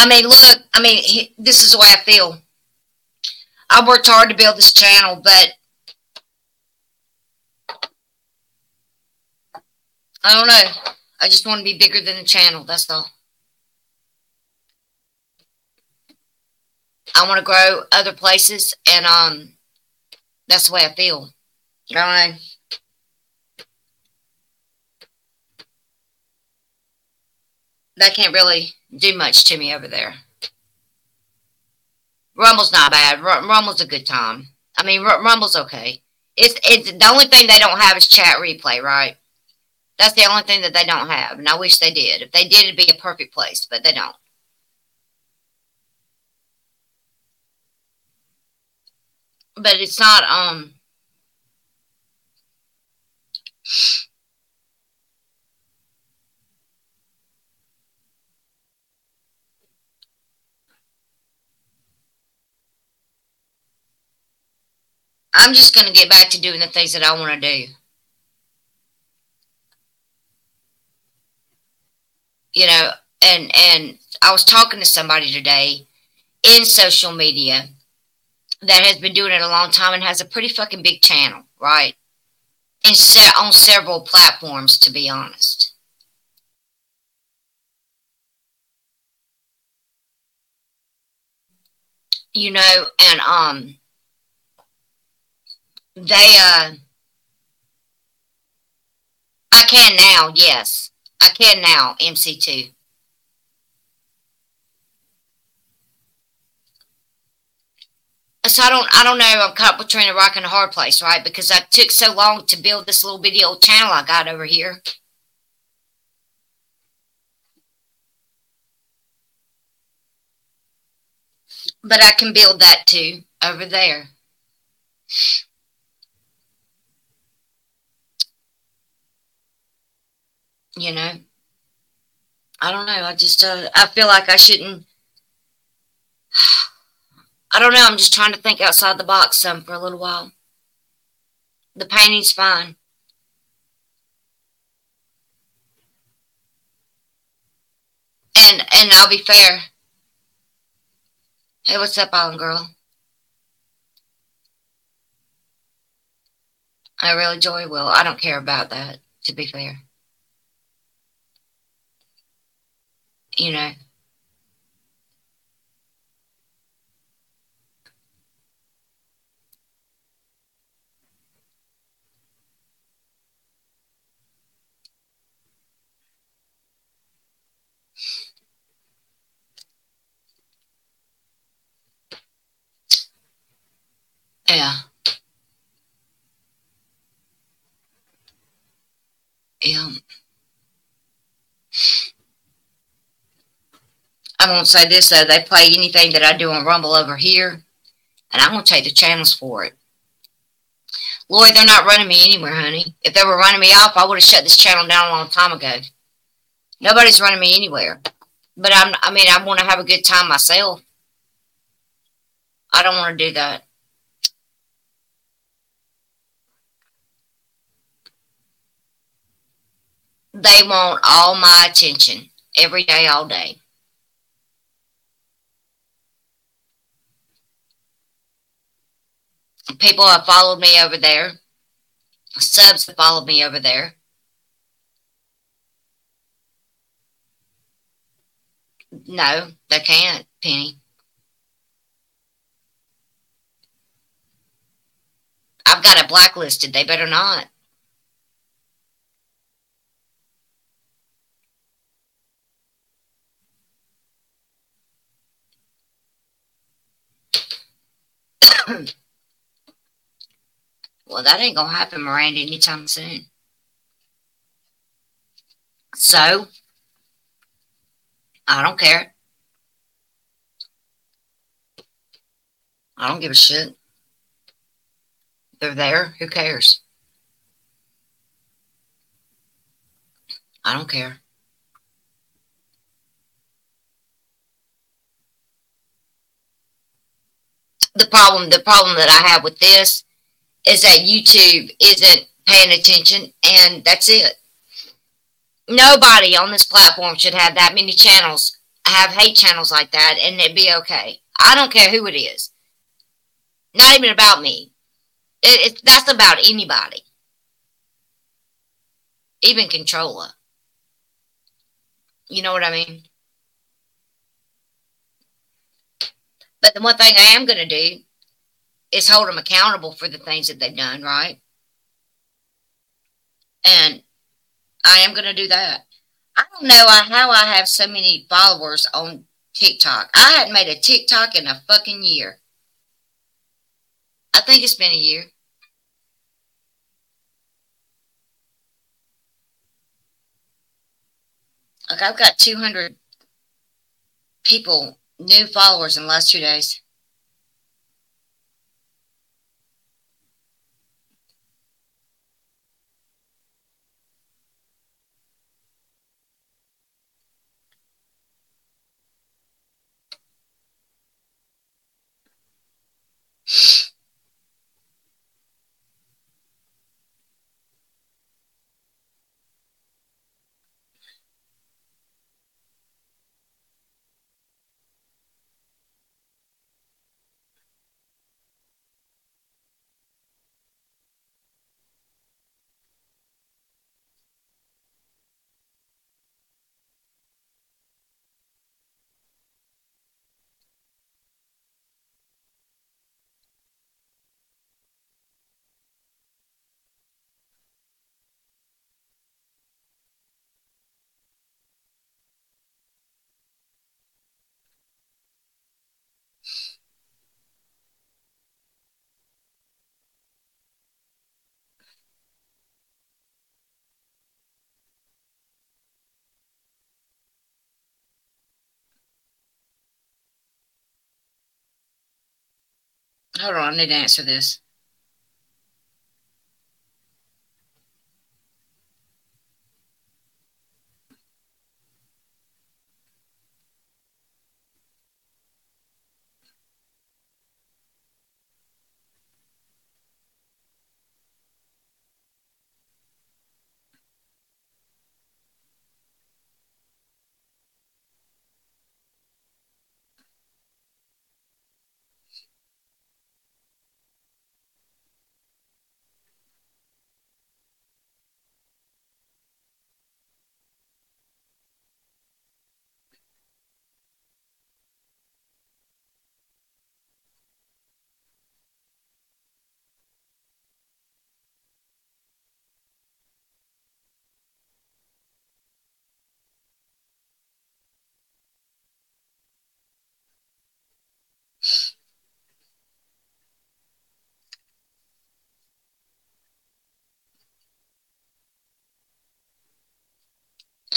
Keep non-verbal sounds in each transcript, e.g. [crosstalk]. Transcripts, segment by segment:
I mean, look, I mean, this is the way I feel. I worked hard to build this channel, but I don't know. I just want to be bigger than the channel. That's all. I want to grow other places, and um, that's the way I feel. I don't know. They can't really do much to me over there. Rumble's not bad. R Rumble's a good time. I mean, R Rumble's okay. It's it's the only thing they don't have is chat replay, right? That's the only thing that they don't have, and I wish they did. If they did, it'd be a perfect place, but they don't. But it's not um I'm just going to get back to doing the things that I want to do. You know, and and I was talking to somebody today in social media that has been doing it a long time and has a pretty fucking big channel, right? And se- on several platforms, to be honest. You know, and um, they, uh, I can now, yes. I can now, MC2. So I don't, I don't know. I'm caught between a rock and a hard place, right? Because I took so long to build this little video channel I got over here. But I can build that too over there. You know? I don't know. I just uh, i feel like i shouldn't [sighs] i don't know. I'm just trying to think outside the box some for a little while. The painting's fine. And and i'll be fair. Hey what's up island girl? I really enjoy will i don't care about that to be fair you know. Yeah. Yeah. I'm going to say this, though. They play anything that I do on Rumble over here, and I'm going to take the channels for it. Lloyd, they're not running me anywhere, honey. If they were running me off, I would have shut this channel down a long time ago. Nobody's running me anywhere. But I'm, I mean, I want to have a good time myself. I don't want to do that. They want all my attention every day, all day. People have followed me over there. Subs have followed me over there. No, they can't, Penny. I've got it blacklisted. They better not. [coughs] Well, that ain't going to happen, Miranda, anytime soon. So, I don't care. I don't give a shit. They're there. Who cares? I don't care. The problem, the problem that I have with this is that YouTube isn't paying attention, and that's it. Nobody on this platform should have that many channels have hate channels like that and it'd be okay. I don't care who it is. Not even about me. It, it, that's about anybody. Even controller. You know what I mean? But the one thing I am going to do is hold them accountable for the things that they've done, right? And I am going to do that. I don't know how I have so many followers on TikTok. I hadn't made a TikTok in a fucking year. I think it's been a year. Like I've got 200 people, new followers in the last two days. you Hold on, I need to answer this.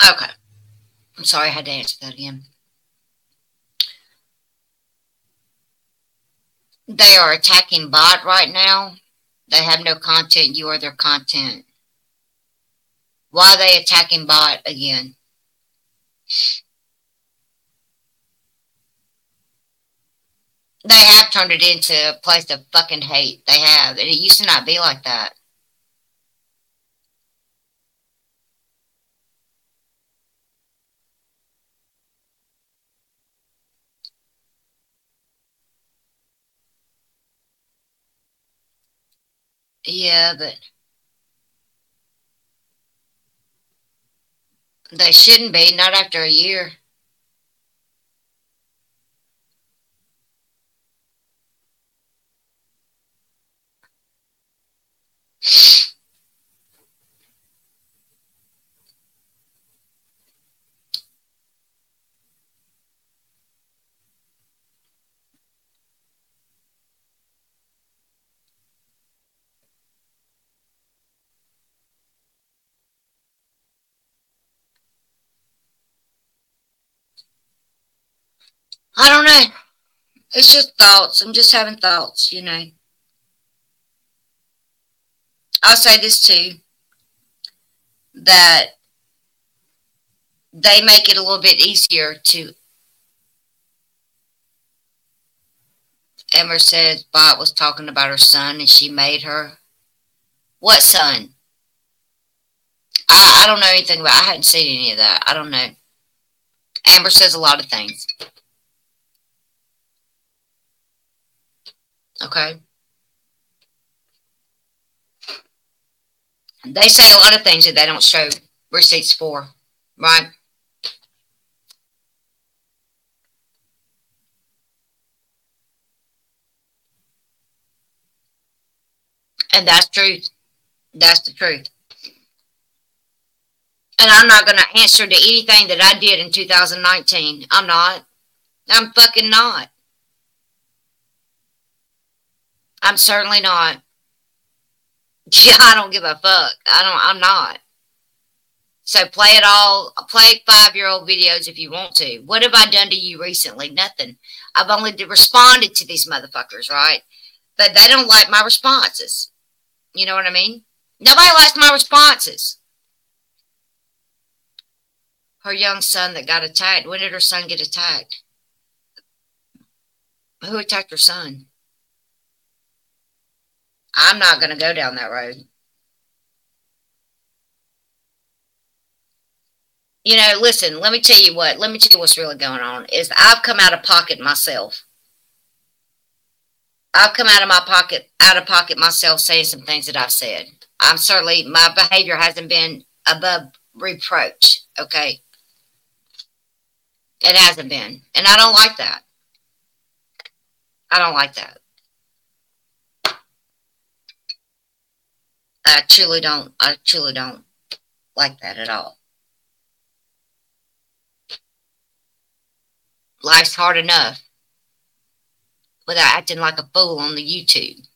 Okay. I'm sorry I had to answer that again. They are attacking bot right now. They have no content. You are their content. Why are they attacking bot again? They have turned it into a place of fucking hate. They have. And it used to not be like that. Yeah, but they shouldn't be, not after a year. I don't know. It's just thoughts. I'm just having thoughts, you know. I'll say this too that they make it a little bit easier to. Emma says Bot was talking about her son and she made her. What son? I, I don't know anything about I hadn't seen any of that. I don't know. Amber says a lot of things. Okay. They say a lot of things that they don't show receipts for, right? And that's truth. That's the truth. And I'm not going to answer to anything that I did in 2019. I'm not. I'm fucking not. I'm certainly not. [laughs] Yeah, I don't give a fuck. I don't, I'm not. So play it all, play five year old videos if you want to. What have I done to you recently? Nothing. I've only responded to these motherfuckers, right? But they don't like my responses. You know what I mean? Nobody likes my responses. Her young son that got attacked. When did her son get attacked? Who attacked her son? I'm not going to go down that road. You know, listen, let me tell you what, let me tell you what's really going on is I've come out of pocket myself. I've come out of my pocket, out of pocket myself saying some things that I've said. I'm certainly, my behavior hasn't been above reproach, okay? It hasn't been. And I don't like that. I don't like that. I truly don't, I truly don't like that at all. Life's hard enough without acting like a fool on the YouTube.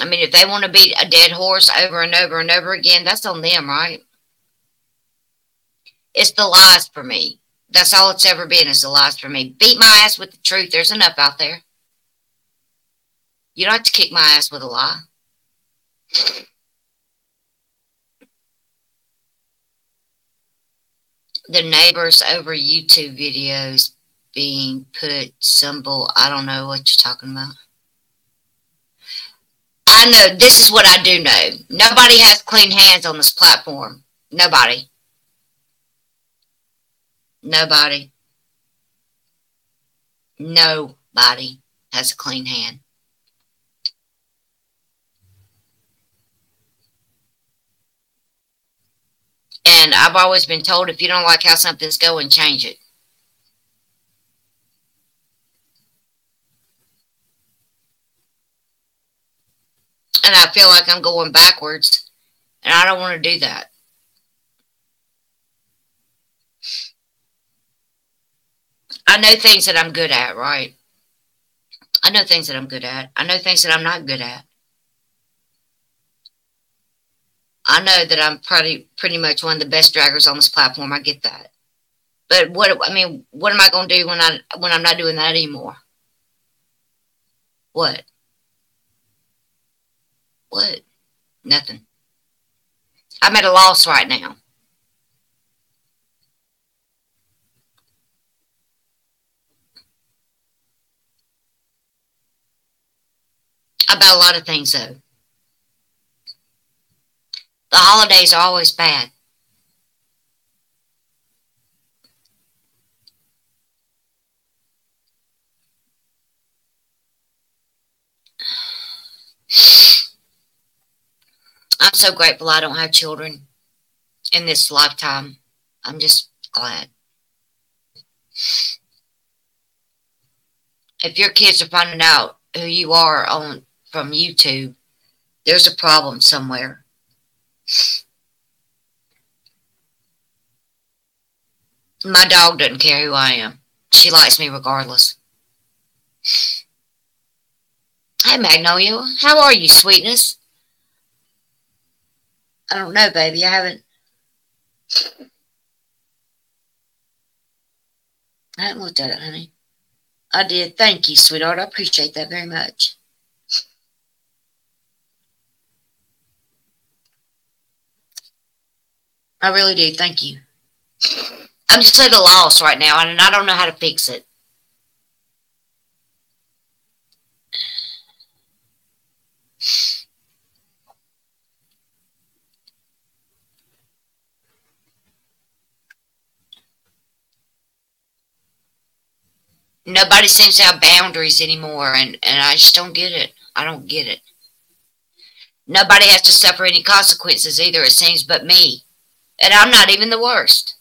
I mean, if they want to beat a dead horse over and over and over again, that's on them, right? It's the lies for me. That's all it's ever been is the lies for me. Beat my ass with the truth. There's enough out there. You don't have to kick my ass with a lie. The neighbors over YouTube videos being put symbol. I don't know what you're talking about. I know this is what I do know. Nobody has clean hands on this platform. Nobody. Nobody. Nobody has a clean hand. And I've always been told if you don't like how something's going, change it. And I feel like I'm going backwards. And I don't want to do that. I know things that I'm good at, right? I know things that I'm good at. I know things that I'm not good at. I know that I'm probably pretty much one of the best draggers on this platform. I get that. But what I mean, what am I going to do when I when I'm not doing that anymore? What? What? Nothing. I'm at a loss right now. About a lot of things, though. The holidays are always bad. I'm so grateful I don't have children in this lifetime. I'm just glad. If your kids are finding out who you are on from YouTube, there's a problem somewhere. My dog doesn't care who I am. She likes me regardless. Hey, Magnolia. How are you, sweetness? I don't know, baby. I haven't... I haven't looked at it, honey. I did. Thank you, sweetheart. I appreciate that very much. I really do. Thank you. I'm just at a loss right now, and I don't know how to fix it. Nobody seems to have boundaries anymore, and, and I just don't get it. I don't get it. Nobody has to suffer any consequences either, it seems, but me. And I'm not even the worst.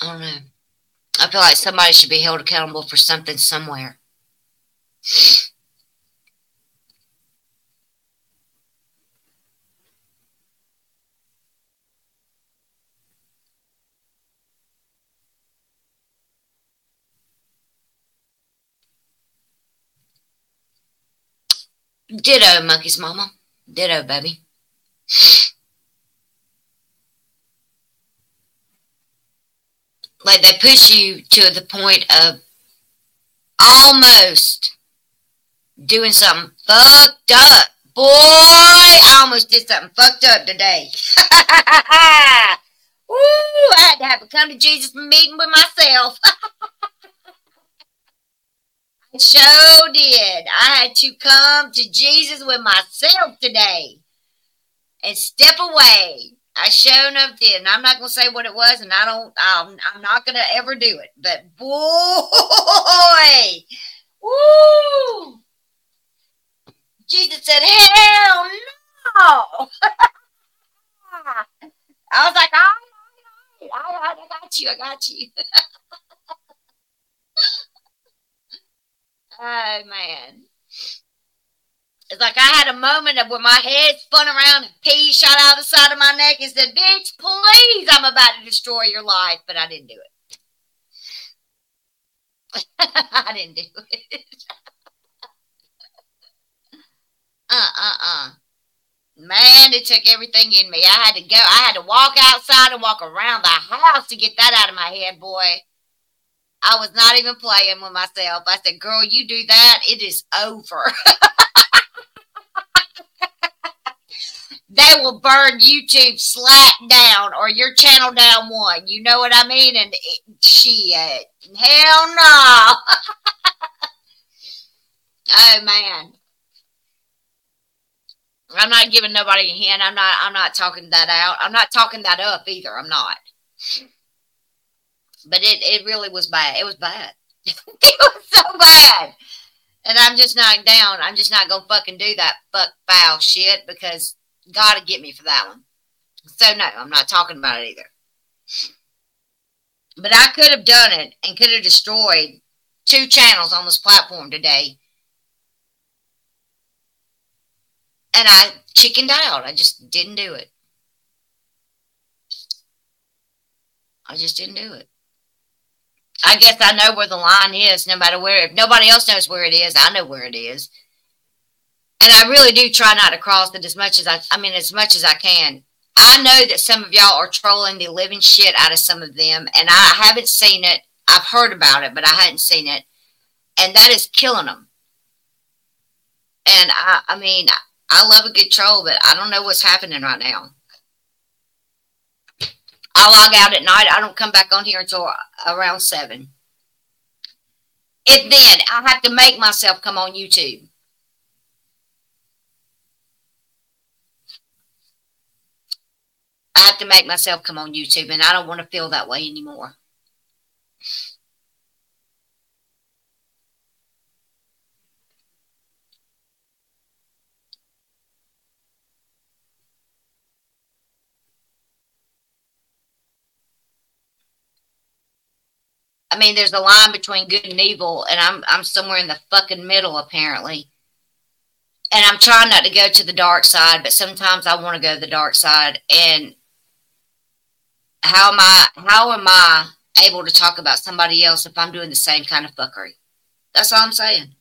I don't know. I feel like somebody should be held accountable for something somewhere. Ditto, Monkey's mama. Ditto, baby. like they push you to the point of almost doing something fucked up. Boy, I almost did something fucked up today. [laughs] Woo, I had to have a come to Jesus meeting with myself. [laughs] I sure did. I had to come to Jesus with myself today and step away I sure enough did, and I'm not gonna say what it was, and I don't. I'm, I'm not gonna ever do it. But boy, [laughs] woo! Jesus said, "Hell no!" [laughs] I was like, "All right, all right, I got you, I got you." [laughs] oh man. It's like I had a moment of where my head spun around and pee shot out the side of my neck and said, Bitch, please, I'm about to destroy your life. But I didn't do it. [laughs] I didn't do it. Uh uh uh. Man, it took everything in me. I had to go. I had to walk outside and walk around the house to get that out of my head, boy. I was not even playing with myself. I said, Girl, you do that, it is over. [laughs] they will burn YouTube slap down or your channel down one. You know what I mean? And it, shit, hell no. [laughs] oh man. I'm not giving nobody a hand. I'm not I'm not talking that out. I'm not talking that up either. I'm not. But it, it really was bad. It was bad. [laughs] it was so bad. And I'm just not down. I'm just not gonna fucking do that fuck foul shit because God to get me for that one. So no, I'm not talking about it either. But I could have done it and could have destroyed two channels on this platform today. And I chickened out. I just didn't do it. I just didn't do it. I guess I know where the line is, no matter where. If nobody else knows where it is, I know where it is and I really do try not to cross it as much as I, I mean, as much as I can. I know that some of y'all are trolling the living shit out of some of them, and I haven't seen it. I've heard about it, but I hadn't seen it, and that is killing them. And I, I mean, I love a good troll, but I don't know what's happening right now. I log out at night. I don't come back on here until around seven. If then, I have to make myself come on YouTube. I have to make myself come on YouTube, and I don't want to feel that way anymore. I mean, there's a line between good and evil, and I'm I'm somewhere in the fucking middle apparently. And I'm trying not to go to the dark side, but sometimes I want to go to the dark side, and how am I how am I able to talk about somebody else if I'm doing the same kind of fuckery? That's all I'm saying.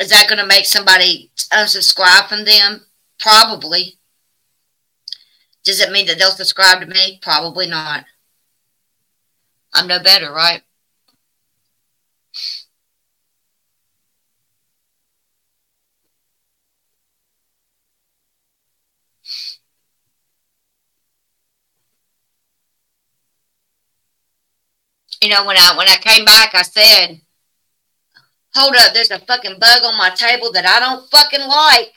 Is that going to make somebody unsubscribe from them? Probably. Does it mean that they'll subscribe to me? Probably not. I'm no better, right? You know, when I when I came back, I said, "Hold up, there's a fucking bug on my table that I don't fucking like."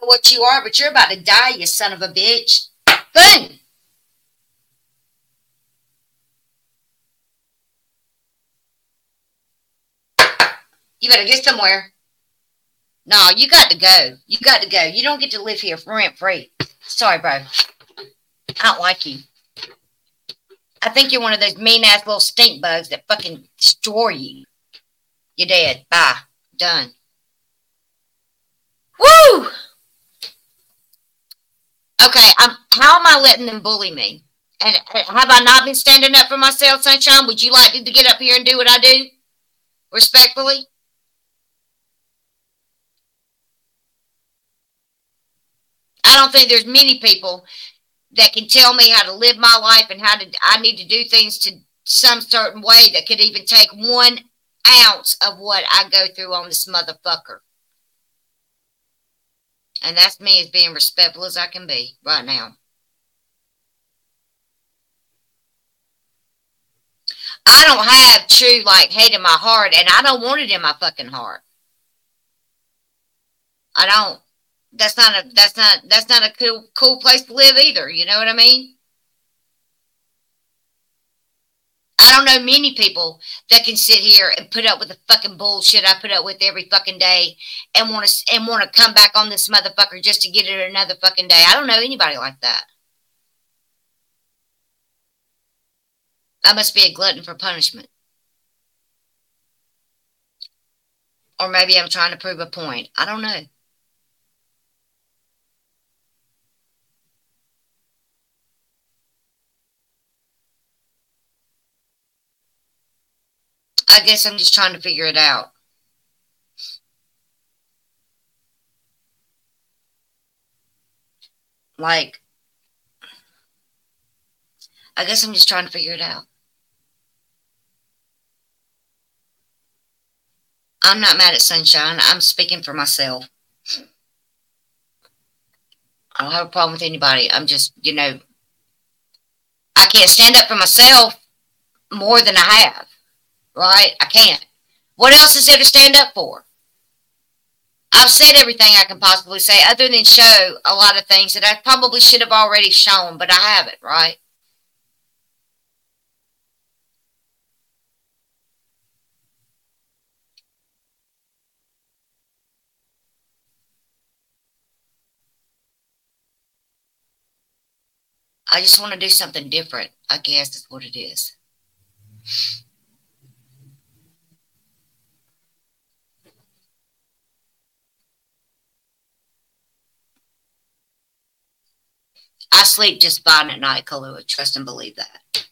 Know what you are, but you're about to die, you son of a bitch. Boom. You better get somewhere. No, you got to go. You got to go. You don't get to live here rent free. Sorry, bro. I don't like you. I think you're one of those mean ass little stink bugs that fucking destroy you. You're dead. Bye. Done. Woo! Okay, I'm, how am I letting them bully me? And have I not been standing up for myself, Sunshine? Would you like me to get up here and do what I do? Respectfully? I don't think there's many people that can tell me how to live my life and how to I need to do things to some certain way that could even take one ounce of what I go through on this motherfucker. And that's me as being respectful as I can be right now. I don't have true like hate in my heart and I don't want it in my fucking heart. I don't that's not a that's not that's not a cool cool place to live either. You know what I mean? I don't know many people that can sit here and put up with the fucking bullshit I put up with every fucking day and want to and want to come back on this motherfucker just to get it another fucking day. I don't know anybody like that. I must be a glutton for punishment. Or maybe I'm trying to prove a point. I don't know. I guess I'm just trying to figure it out. Like, I guess I'm just trying to figure it out. I'm not mad at Sunshine. I'm speaking for myself. I don't have a problem with anybody. I'm just, you know, I can't stand up for myself more than I have right? I can't. What else is there to stand up for? I've said everything I can possibly say other than show a lot of things that I probably should have already shown, but I haven't, right? I just want to do something different, I guess is what it is. I sleep just fine at night, Kahlua. Trust and believe that.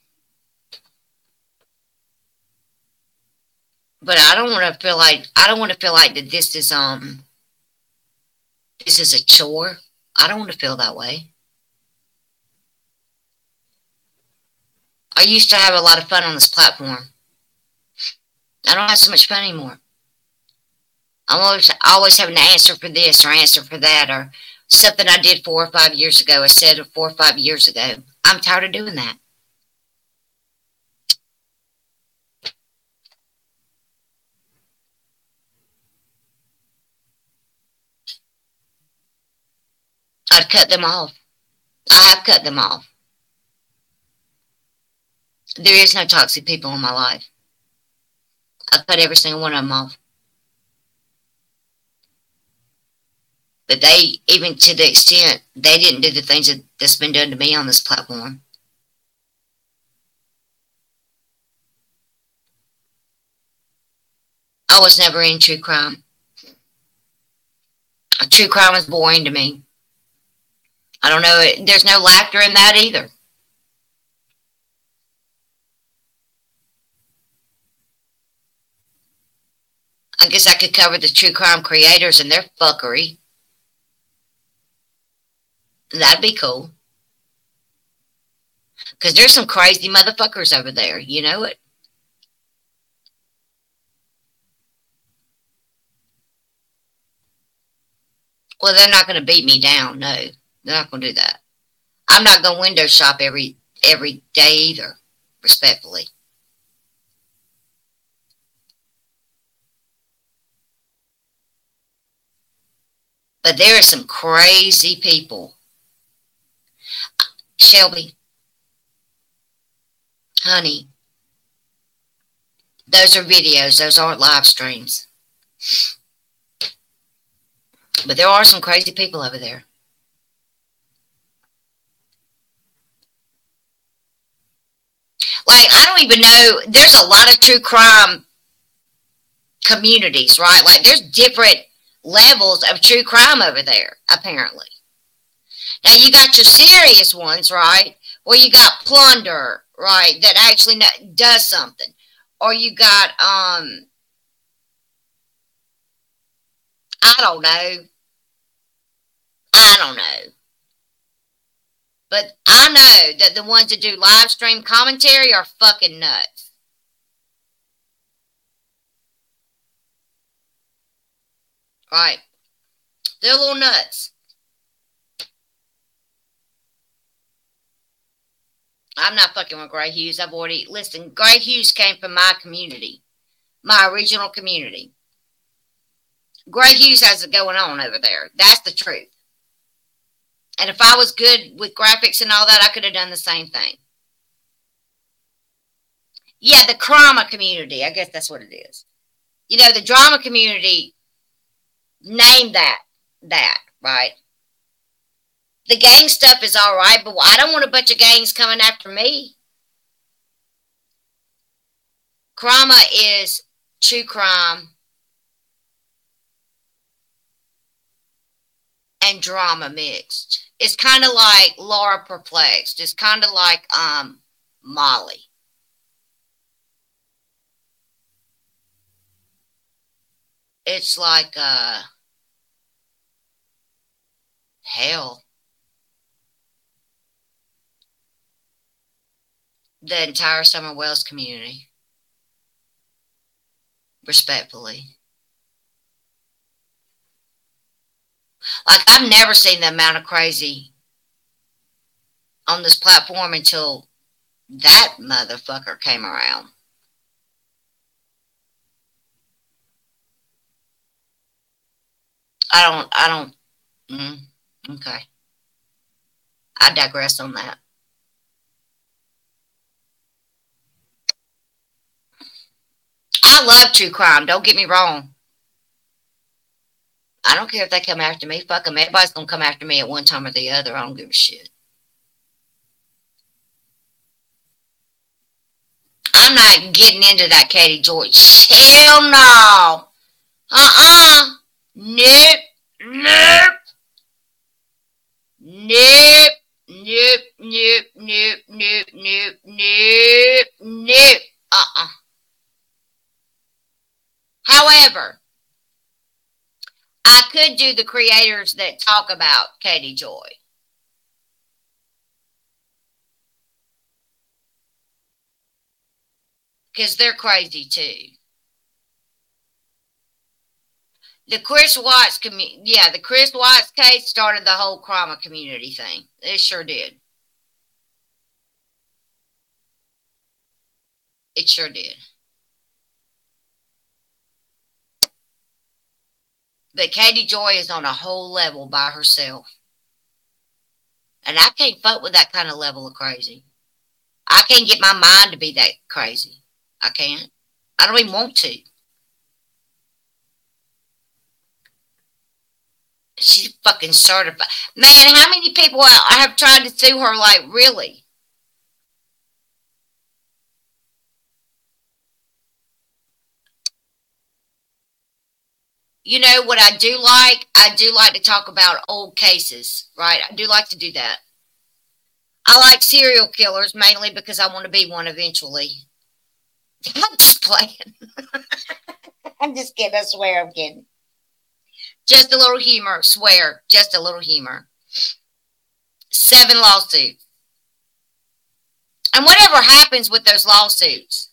But I don't want to feel like I don't want to feel like that this is um this is a chore. I don't want to feel that way. I used to have a lot of fun on this platform. I don't have so much fun anymore. I'm always always having to answer for this or answer for that or something I did four or five years ago. I said four or five years ago. I'm tired of doing that. I'd cut them off. I have cut them off. There is no toxic people in my life. I've cut every single one of them off. But they, even to the extent, they didn't do the things that, that's been done to me on this platform. I was never in true crime. True crime is boring to me. I don't know. There's no laughter in that either. I guess I could cover the true crime creators and their fuckery. That'd be cool. Because there's some crazy motherfuckers over there. You know it? Well, they're not going to beat me down. No, they're not going to do that. I'm not going to window shop every every day either. respectfully. But there are some crazy people. Shelby, honey, those are videos, those aren't live streams. But there are some crazy people over there. Like, I don't even know, there's a lot of true crime communities, right? Like, there's different levels of true crime over there, apparently. Now, you got your serious ones, right? Where you got plunder, right? That actually does something. Or you got, um, I don't know. I don't know. But I know that the ones that do live stream commentary are fucking nuts. Right. They're little nuts. I'm not fucking with Gray Hughes. I've already, listen, Gray Hughes came from my community, my original community. Gray Hughes has it going on over there. That's the truth. And if I was good with graphics and all that, I could have done the same thing. Yeah, the drama community. I guess that's what it is. You know, the drama community named that, that, right? The gang stuff is all right, but I don't want a bunch of gangs coming after me. Crama is true crime and drama mixed. It's kind of like Laura Perplexed. It's kind of like um, Molly. It's like uh, hell. The entire Summer Wells community. Respectfully. Like I've never seen the amount of crazy on this platform until that motherfucker came around. I don't, I don't, mm, okay. I digress on that. I love true crime, don't get me wrong. I don't care if they come after me. Fuck them. Everybody's going to come after me at one time or the other. I don't give a shit. I'm not getting into that Katie Joy. Hell no. Uh-uh. Nope. Nope. Nope. Nope. Nope. Nope. Nope. Nope. Nope. Uh-uh. However, I could do the creators that talk about Katie Joy. Because they're crazy too. The Chris Watts community, yeah, the Chris Watts case started the whole trauma community thing. It sure did. It sure did. But Katie Joy is on a whole level by herself. And I can't fuck with that kind of level of crazy. I can't get my mind to be that crazy. I can't. I don't even want to. She's fucking certified. Man, how many people I have tried to sue her? Like, really? You know what I do like? I do like to talk about old cases, right? I do like to do that. I like serial killers mainly because I want to be one eventually. [laughs] I'm just playing. [laughs] I'm just kidding. I swear I'm kidding. Just a little humor. Swear. Just a little humor. Seven lawsuits. And whatever happens with those lawsuits,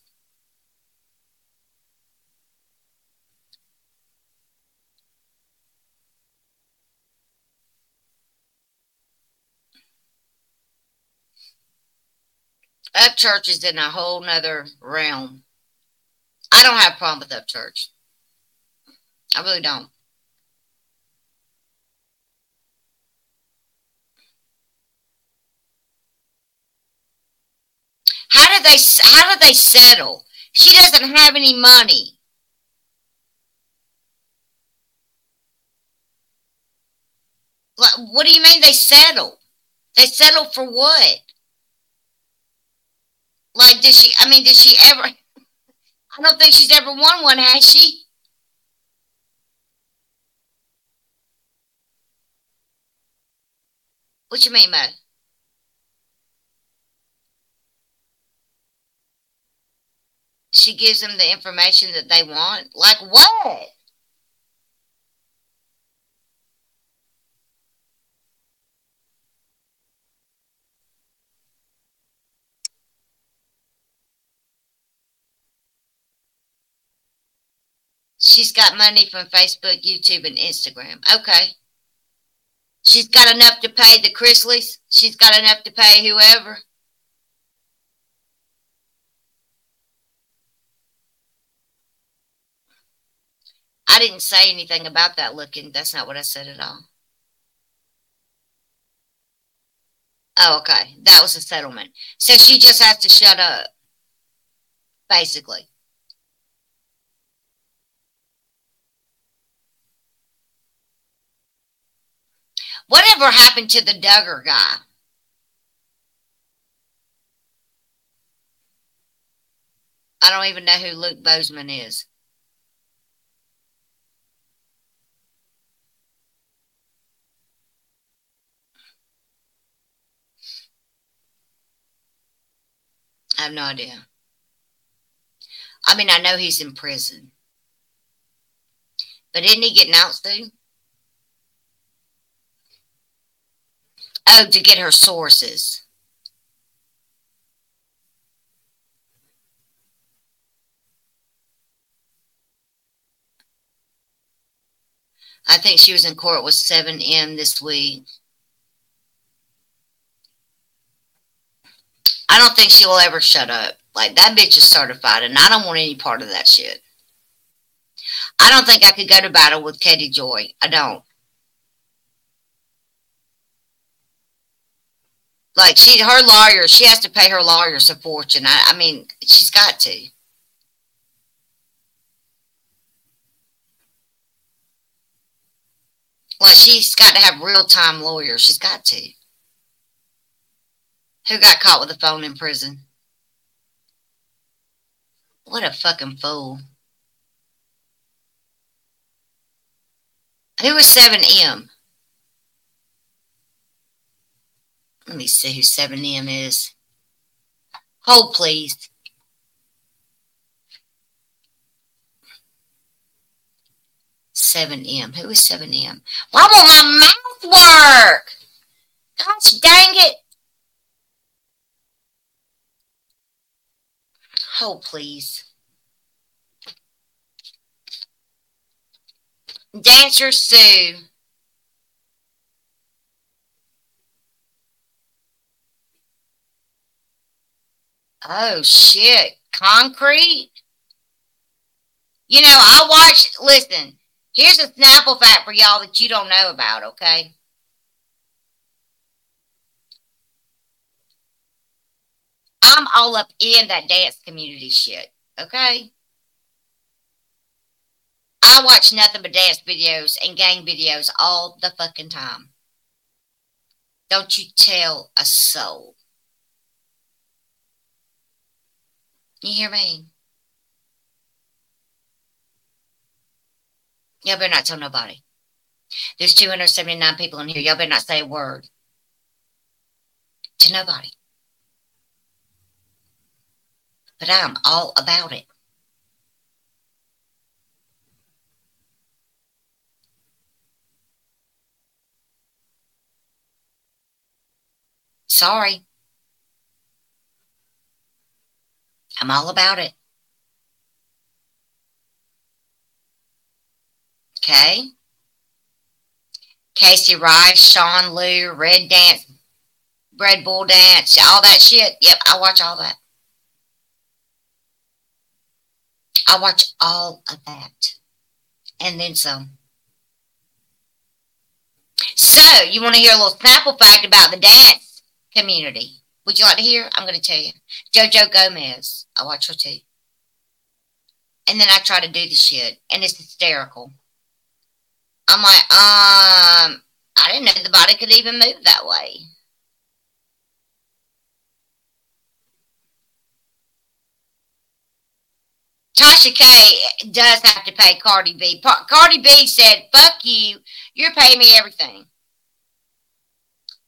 Upchurch is in a whole nother realm. I don't have a problem with Upchurch. I really don't. How did they how did they settle? She doesn't have any money. What do you mean they settle? They settle for what? Like, did she, I mean, did she ever, I don't think she's ever won one, has she? What you mean, Mo? She gives them the information that they want? Like what? She's got money from Facebook, YouTube, and Instagram. Okay. She's got enough to pay the Chrisleys. She's got enough to pay whoever. I didn't say anything about that looking. That's not what I said at all. Oh, okay. That was a settlement. So she just has to shut up, basically. Whatever happened to the Duggar guy? I don't even know who Luke Bozeman is. I have no idea. I mean, I know he's in prison. But isn't he getting out soon? Oh, to get her sources. I think she was in court with 7M this week. I don't think she will ever shut up. Like, that bitch is certified, and I don't want any part of that shit. I don't think I could go to battle with Katie Joy. I don't. Like she, her lawyer, she has to pay her lawyers a fortune. I, I mean, she's got to. Like she's got to have real time lawyers. She's got to. Who got caught with a phone in prison? What a fucking fool. Who was 7M? Let me see who 7M is. Hold, please. Seven M. Who is seven M? Why won't my mouth work? Gosh dang it! Hold, please. Dancer Sue. Oh shit. Concrete? You know, I watched listen, here's a Snapple fact for y'all that you don't know about, okay? I'm all up in that dance community shit, okay? I watch nothing but dance videos and gang videos all the fucking time. Don't you tell a soul. You hear me? Y'all better not tell nobody. There's 279 people in here. Y'all better not say a word to nobody. But I'm all about it. Sorry. I'm all about it. Okay. Kaycee Rice, Sean Lew, Red Dance, Red Bull dance, all that shit. Yep, I watch all that. I watch all of that. And then some. So, you want to hear a little Snapple fact about the dance community? Would you like to hear? I'm going to tell you. JoJo Gomez. I watch her too. And then I try to do the shit. And it's hysterical. I'm like, um, I didn't know the body could even move that way. Tasha K does have to pay Cardi B. Cardi B said, fuck you. You're paying me everything.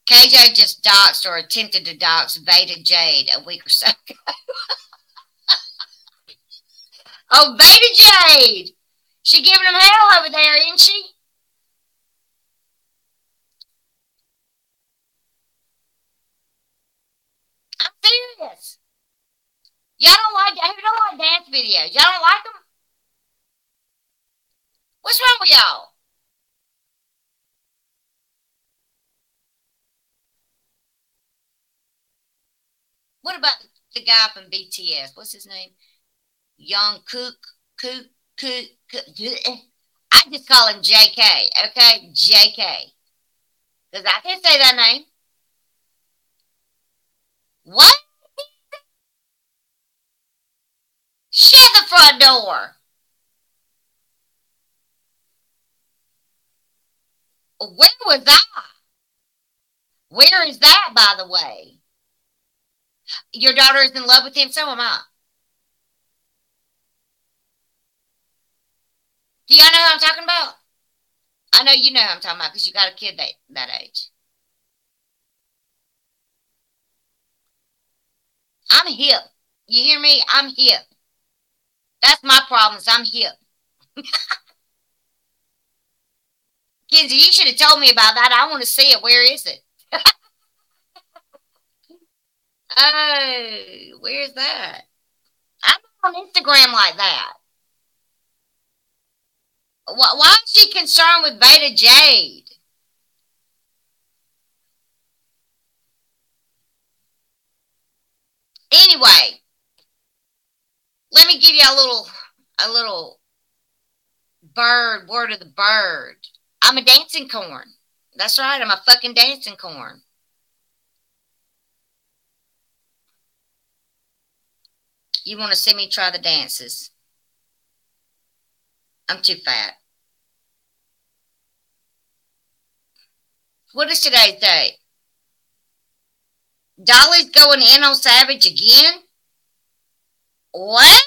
KJ just doxed or attempted to dox Veda Jade a week or so ago. [laughs] oh, Veda Jade. She giving him hell over there, isn't she? I'm serious. Y'all don't like who don't like dance videos? Y'all don't like them? What's wrong with y'all? What about the guy from BTS? What's his name? Young Kook Kook Cook. I just call him JK, okay? JK. Because I can't say that name. What? Shut the front door. Where was I? Where is that, by the way? Your daughter is in love with him, so am I. Do y'all know who I'm talking about? I know you know who I'm talking about because you got a kid that, that age. I'm hip. You hear me? I'm hip. That's my problem. I'm hip. [laughs] Kinsey, you should have told me about that. I want to see it. Where is it? [laughs] oh, where's that? I'm on Instagram like that. Why, why is she concerned with Veda Jade? Anyway, let me give you a little a little bird word of the bird. I'm a dancing corn. That's right, I'm a fucking dancing corn. You want to see me try the dances? I'm too fat. What is today's date? Dolly's going in on Savage again? What?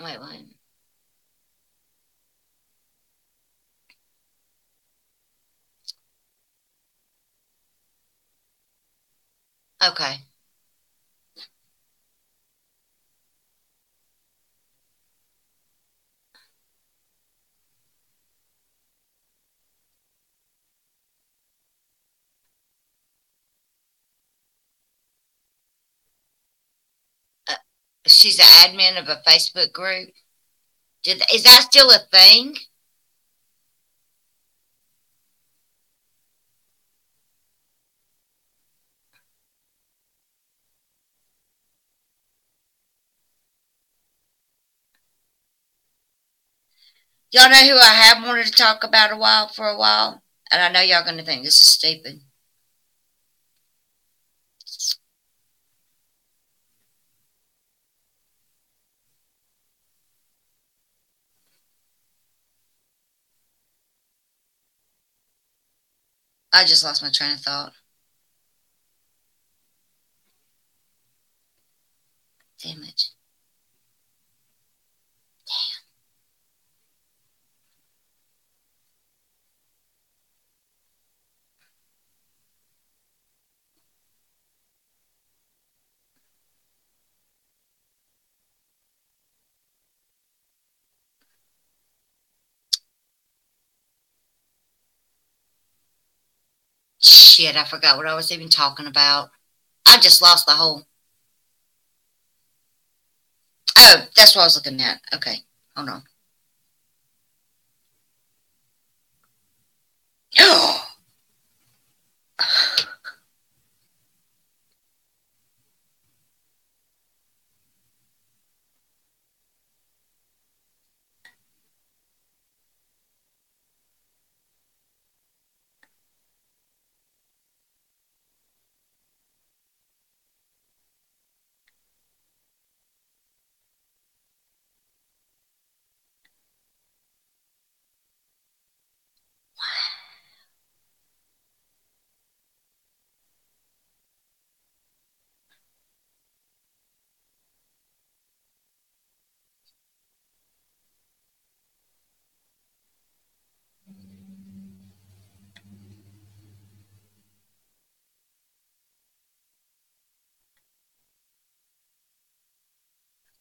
Wait, what? Okay. Uh, she's an admin of a Facebook group. Did, is that still a thing? Y'all know who I have wanted to talk about a while for a while? And I know y'all to think this is stupid. I just lost my train of thought. Damn it. Shit, I forgot what I was even talking about. I just lost the whole. Oh, that's what I was looking at. Okay, hold on. [gasps] Oh.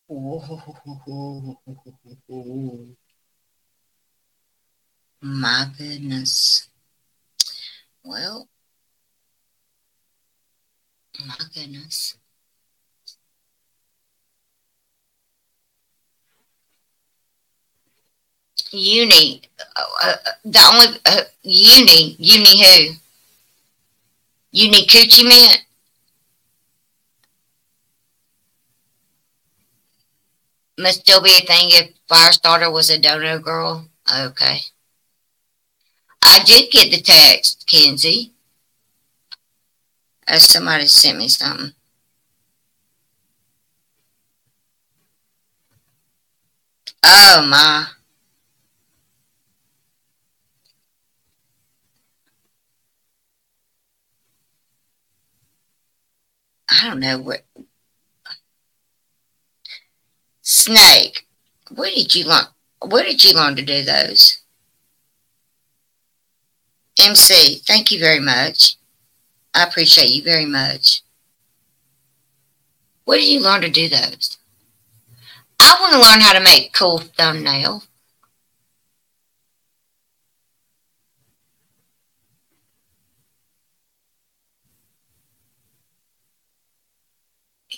[laughs] My goodness. Well, my goodness. Uni, uh, uh, the only uh, uni, uni who? Uni coochie man? Must still be a thing if Firestarter was a dono girl. Okay. I did get the text, Kenzie. Uh, somebody sent me something. Oh my. I don't know what Snake, where did you learn? Where did you learn to do those? MC, thank you very much. I appreciate you very much. Where did you learn to do those? I want to learn how to make cool thumbnail.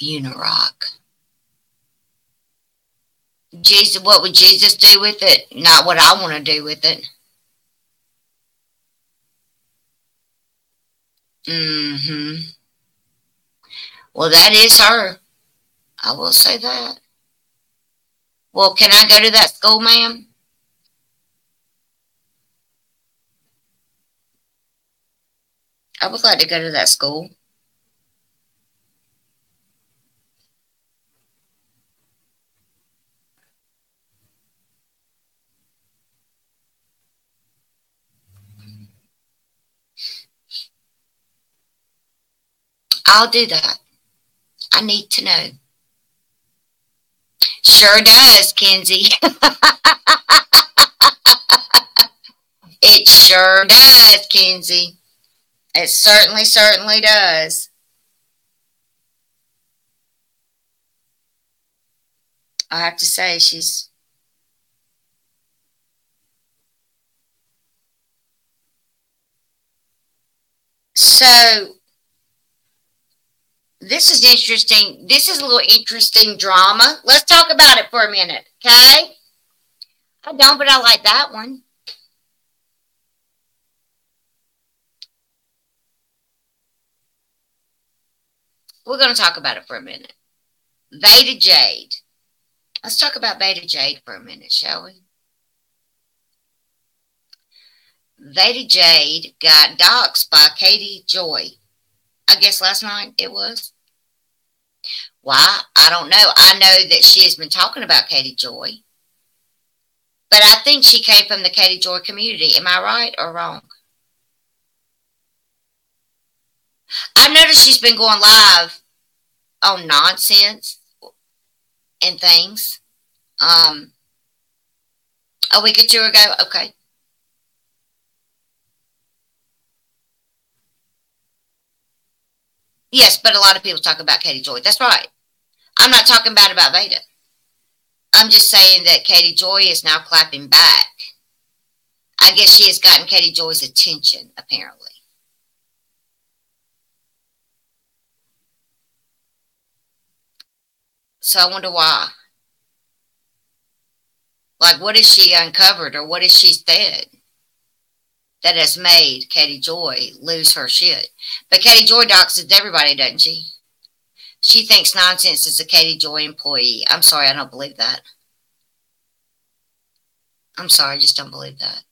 Unirock. Jesus, what would Jesus do with it? Not what I want to do with it. Mm-hmm. Well, that is her. I will say that. Well, can I go to that school, ma'am? I would like to go to that school. I'll do that. I need to know. Sure does, Kenzie. [laughs] it sure does, Kenzie. It certainly, certainly does. I have to say, she's so this is interesting. This is a little interesting drama. Let's talk about it for a minute, okay? I don't, but I like that one. We're going to talk about it for a minute. Veda Jade. Let's talk about Veda Jade for a minute, shall we? Veda Jade got doxxed by Katie Joy. I guess last night it was. Why? I don't know. I know that she has been talking about Katie Joy. But I think she came from the Katie Joy community. Am I right or wrong? I've noticed she's been going live on nonsense and things. Um, a week or two ago. Okay. Yes, but a lot of people talk about Katie Joy. That's right. I'm not talking bad about Veda. I'm just saying that Katie Joy is now clapping back. I guess she has gotten Katie Joy's attention, apparently. So I wonder why. Like, what has she uncovered or what has she said that has made Katie Joy lose her shit? But Katie Joy doxes everybody, doesn't she? She thinks nonsense is a Katie Joy employee. I'm sorry, I don't believe that. I'm sorry, I just don't believe that.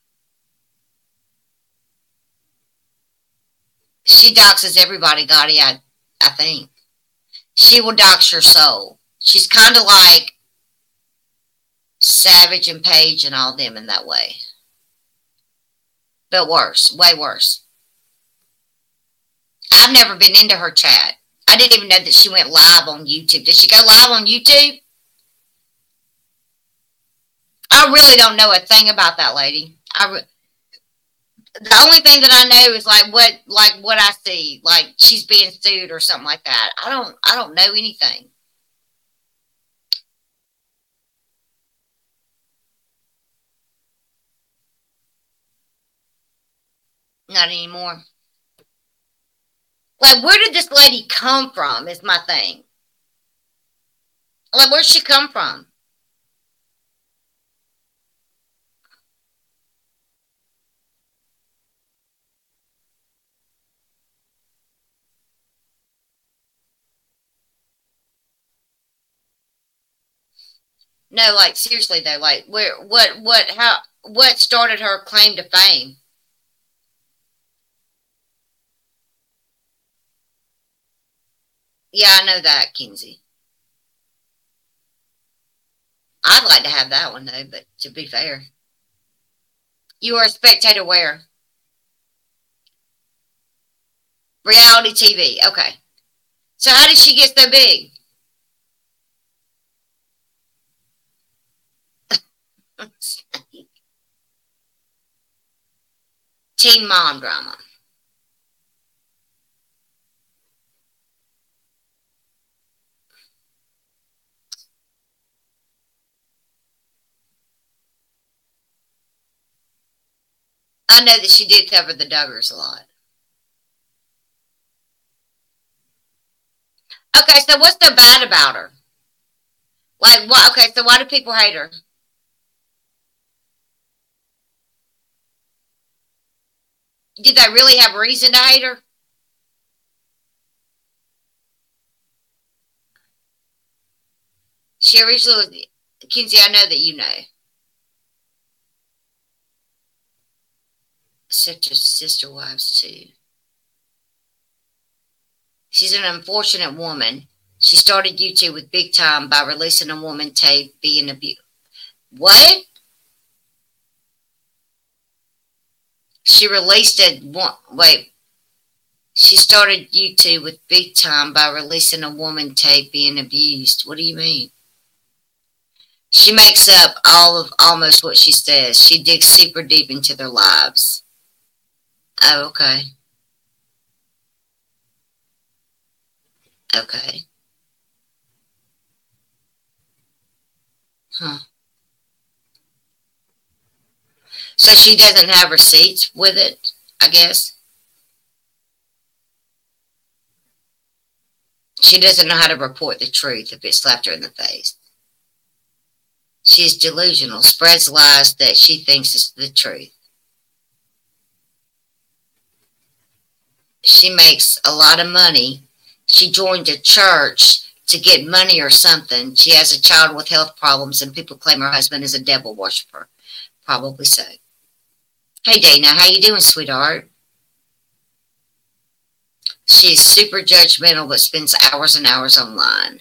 She doxes everybody, Gotti, I, I think. She will dox your soul. She's kind of like Savage and Paige and all them in that way. But worse, way worse. I've never been into her chat. I didn't even know that she went live on YouTube. Did she go live on YouTube? I really don't know a thing about that lady. I the only thing that I know is like what like what I see, like she's being sued or something like that. I don't I don't know anything. Not anymore. Like, where did this lady come from? Is my thing. Like, where'd she come from? No, like seriously though, like where, what, what, how, what started her claim to fame? Yeah, I know that, Kinsey. I'd like to have that one though, but to be fair. You are a spectator where? Reality TV. Okay. So how did she get so big? [laughs] Teen mom drama. I know that she did cover the Duggars a lot. Okay, so what's so bad about her? Like, what? Okay, so why do people hate her? Did they really have reason to hate her? She originally, was, Kinsey, I know that you know. Such as sister wives too. She's an unfortunate woman. She started YouTube with big time by releasing a woman tape being abused. What? She released it. Wait. She started YouTube with big time by releasing a woman tape being abused. What do you mean? She makes up all of almost what she says. She digs super deep into their lives. Oh, okay. Okay. Huh. So she doesn't have receipts with it, I guess? She doesn't know how to report the truth if it slapped her in the face. She's delusional, spreads lies that she thinks is the truth. She makes a lot of money. She joined a church to get money or something. She has a child with health problems, and people claim her husband is a devil worshiper. Probably so. Hey, Dana, how you doing, sweetheart? She's super judgmental, but spends hours and hours online.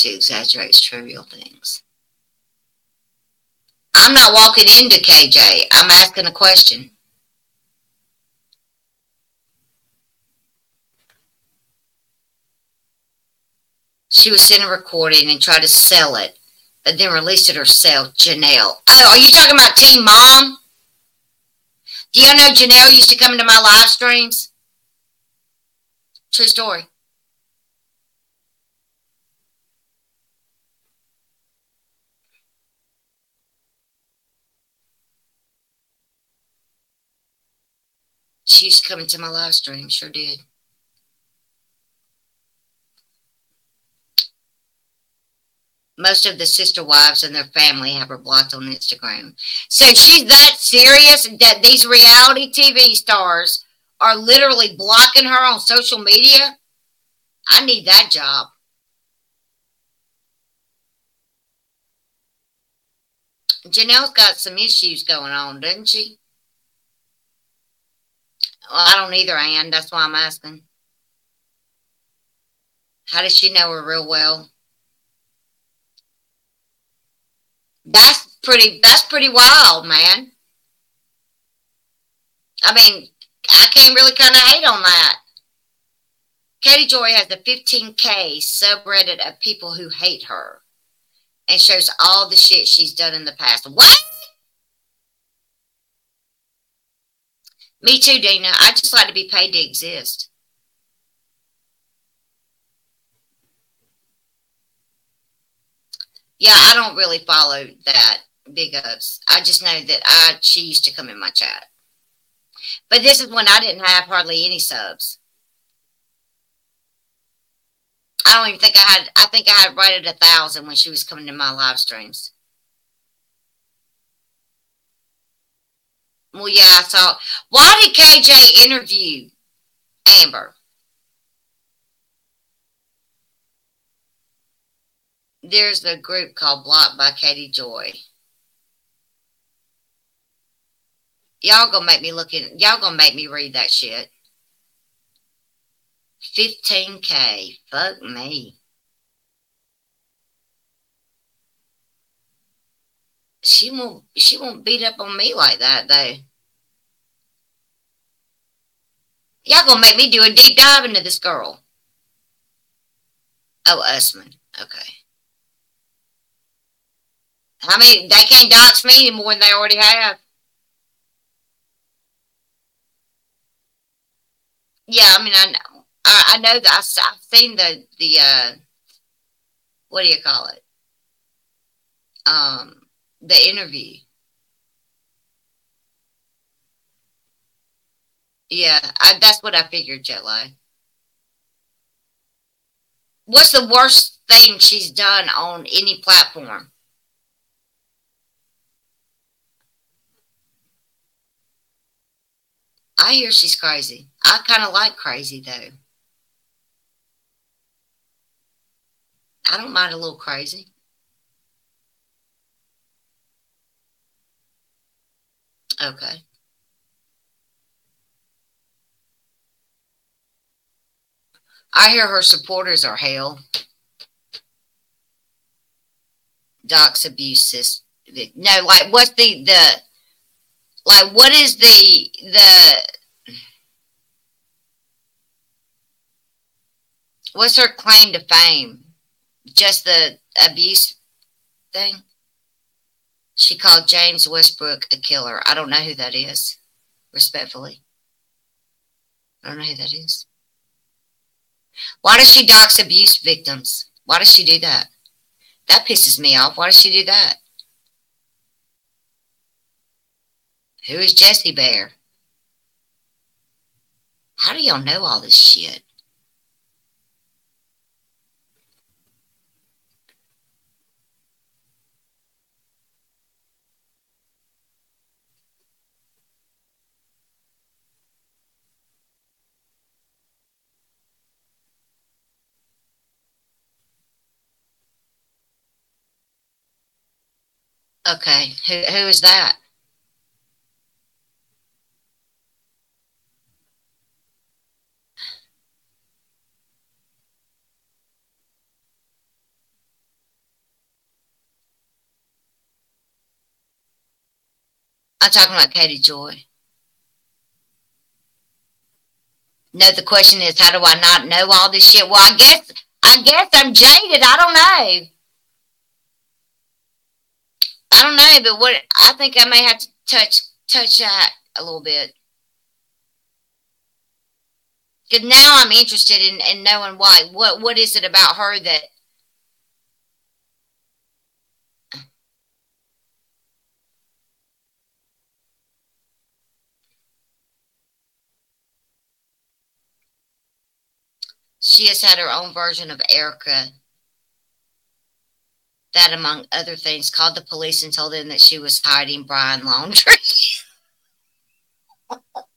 She exaggerates trivial things. I'm not walking into KJ. I'm asking a question. She was sent a recording and tried to sell it, but then released it herself. Janelle. Oh, are you talking about Teen Mom? Do y'all know Janelle used to come into my live streams? True story. She used to come my live stream, sure did. Most of the sister wives and their family have her blocked on Instagram. So she's that serious that these reality TV stars are literally blocking her on social media. I need that job. Janelle's got some issues going on, doesn't she? I don't either, Ann. That's why I'm asking. How does she know her real well? That's pretty that's pretty wild, man. I mean, I can't really kind of hate on that. Katie Joy has a 15K subreddit of people who hate her and shows all the shit she's done in the past. What? Me too, Dina. I just like to be paid to exist. Yeah, I don't really follow that big ups. I just know that I she used to come in my chat. But this is when I didn't have hardly any subs. I don't even think I had I think I had right at a thousand when she was coming to my live streams. Well, yeah, I saw. Why did KJ interview Amber? There's a group called Blocked by Katie Joy. Y'all gonna make me look in. Y'all gonna make me read that shit. 15K. Fuck me. She won't she won't beat up on me like that though. Y'all gonna make me do a deep dive into this girl. Oh, Usman. Okay. I mean, they can't dox me any more than they already have. Yeah, I mean, I know, I, I know that I, I've seen the the uh, what do you call it? Um, the interview. Yeah, I, that's what I figured, Jello. What's the worst thing she's done on any platform? I hear she's crazy. I kind of like crazy, though. I don't mind a little crazy. Okay. I hear her supporters are hell. Doc's abuse No, like what's the the like what is the the what's her claim to fame? Just the abuse thing? She called James Westbrook a killer. I don't know who that is, respectfully. I don't know who that is. Why does she dox abuse victims? Why does she do that? That pisses me off. Why does she do that? Who is Jesse Bear? How do y'all know all this shit? Okay, who who is that? I'm talking about Katie Joy. No, the question is, how do I not know all this shit? Well, I guess, I guess I'm jaded. I don't know. I don't know, but what I think I may have to touch touch that a little bit. Because now I'm interested in, in knowing why. What what is it about her that she has had her own version of Erica that, among other things, called the police and told them that she was hiding Brian Laundrie. [laughs]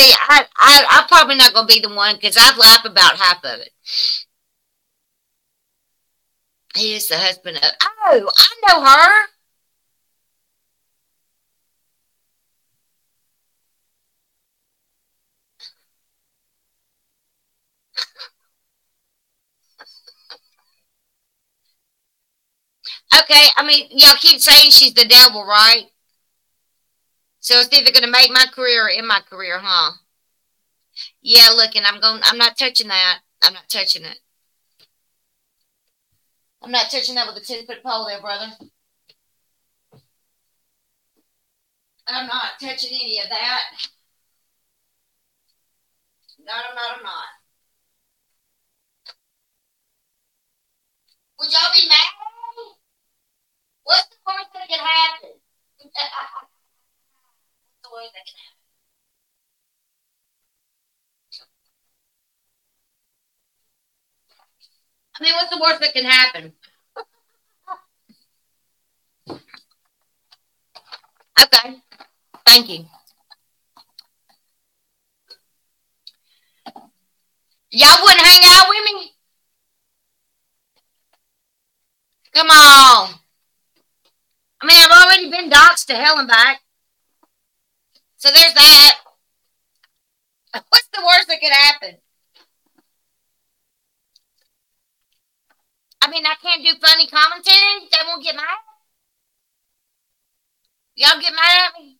See, I, I, I'm probably not going to be the one because I'd laugh about half of it. He is the husband of. Oh, I know her. Okay, I mean, y'all keep saying she's the devil, right? So it's either going to make my career or end my career, huh? Yeah, look, and I'm going. I'm not touching that. I'm not touching it. I'm not touching that with a ten foot pole, there, brother. I'm not touching any of that. Not, I'm not, I'm not. Would y'all be mad? What's the worst that could happen? [laughs] the that can? I mean, what's the worst that can happen? Okay. Thank you. Y'all wouldn't hang out with me? Come on. I mean, I've already been doxxed to hell and back. So there's that. What's the worst that could happen? I mean, I can't do funny commentary. They won't get mad. Y'all get mad at me?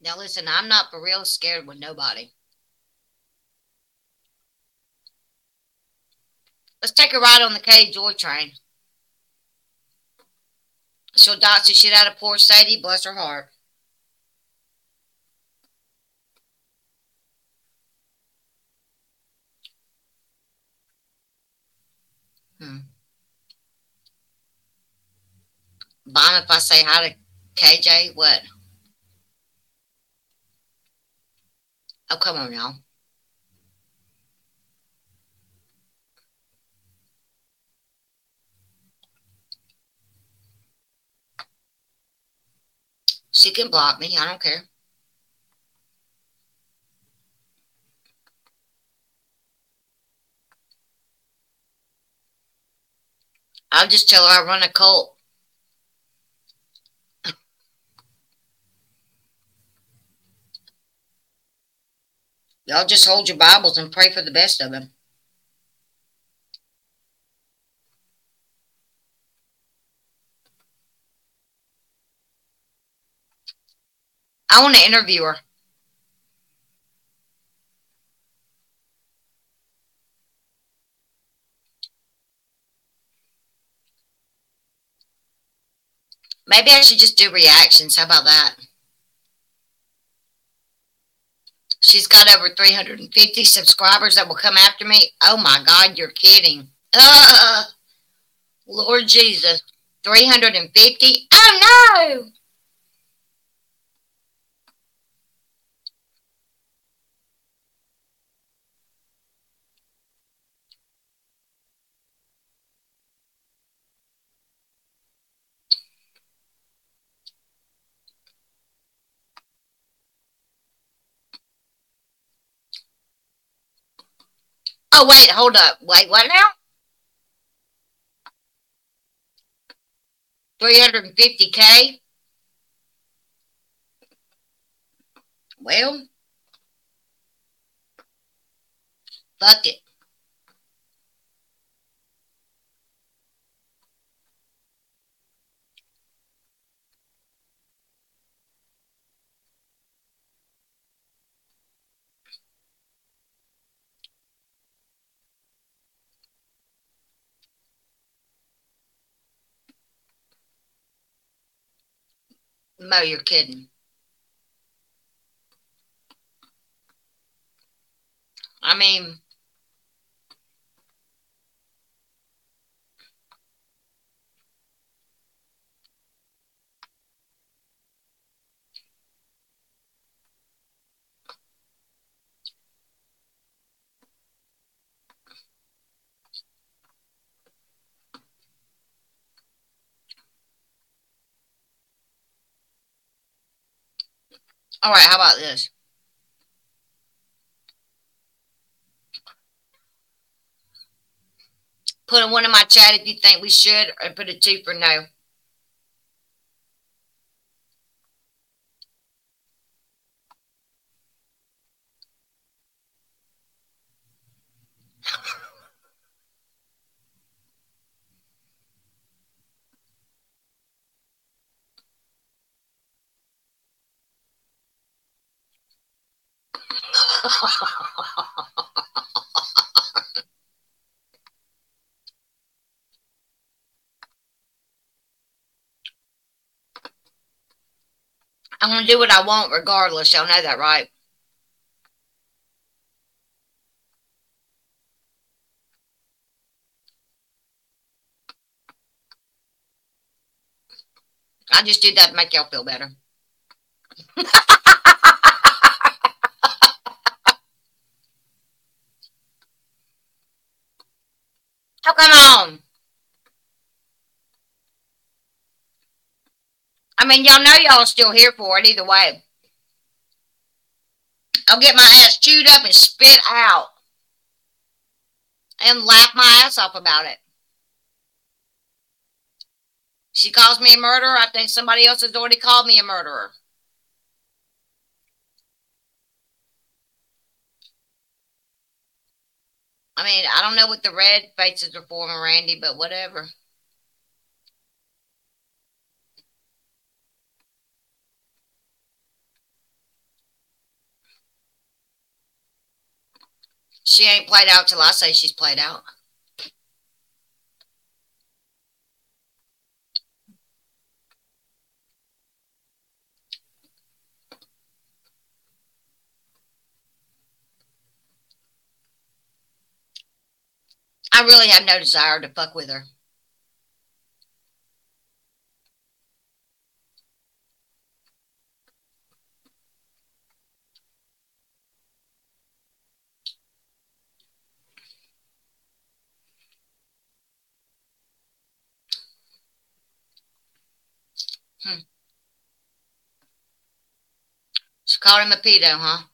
Now listen, I'm not for real scared with nobody. Let's take a ride on the K Joy train. She'll dox the shit out of poor Sadie, bless her heart. Hmm. Bomb if I say hi to KJ? What? Oh, come on now. She can block me. I don't care. I'll just tell her I run a cult. Y'all just hold your Bibles and pray for the best of them. I want to interview her. Maybe I should just do reactions. How about that? She's got over 350 subscribers that will come after me. Oh my God, you're kidding. Uh, Lord Jesus. 350? Oh no! Oh, wait, hold up. Wait, what now? 350K? Well, fuck it. Mo, you're kidding. I mean, all right, how about this? Put in one in my chat if you think we should, and put a two for no. To do what I want regardless. Y'all know that, right? I just did that to make y'all feel better. [laughs] oh, come on. I mean, y'all know y'all still here for it either way. I'll get my ass chewed up and spit out and laugh my ass off about it. She calls me a murderer. I think somebody else has already called me a murderer. I mean, I don't know what the red faces are for, Randy, but whatever. She ain't played out till I say she's played out. I really have no desire to fuck with her. Hmm. Called him a pedo, huh?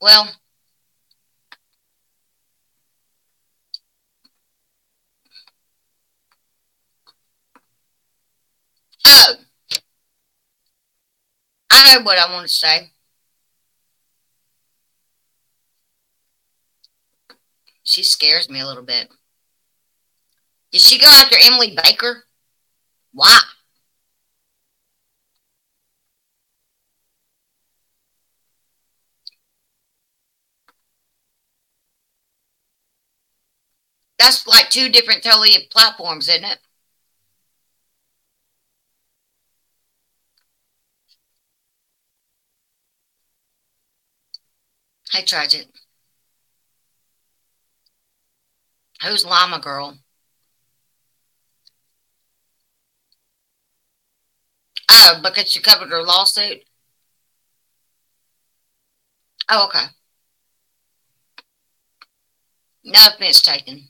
Well, oh, I know what I want to say. She scares me a little bit. Did she go after Emily Baker? Why? That's like two different totally platforms, isn't it? Hey, Tragic. Who's Llama Girl? Oh, because she covered her lawsuit? Oh, okay. No offense taken.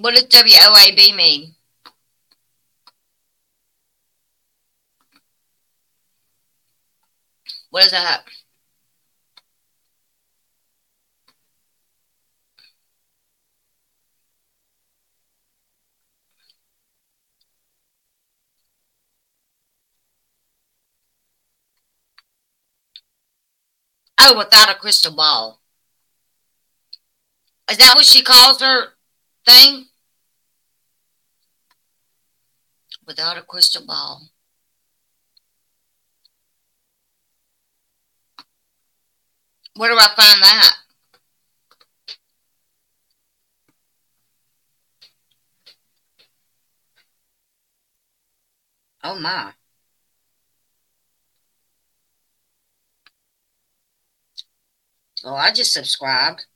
What does WOAB mean? What is that? Oh, without a crystal ball. Is that what she calls her thing? Without a crystal ball. Where do I find that? Oh my. Well, I just subscribed.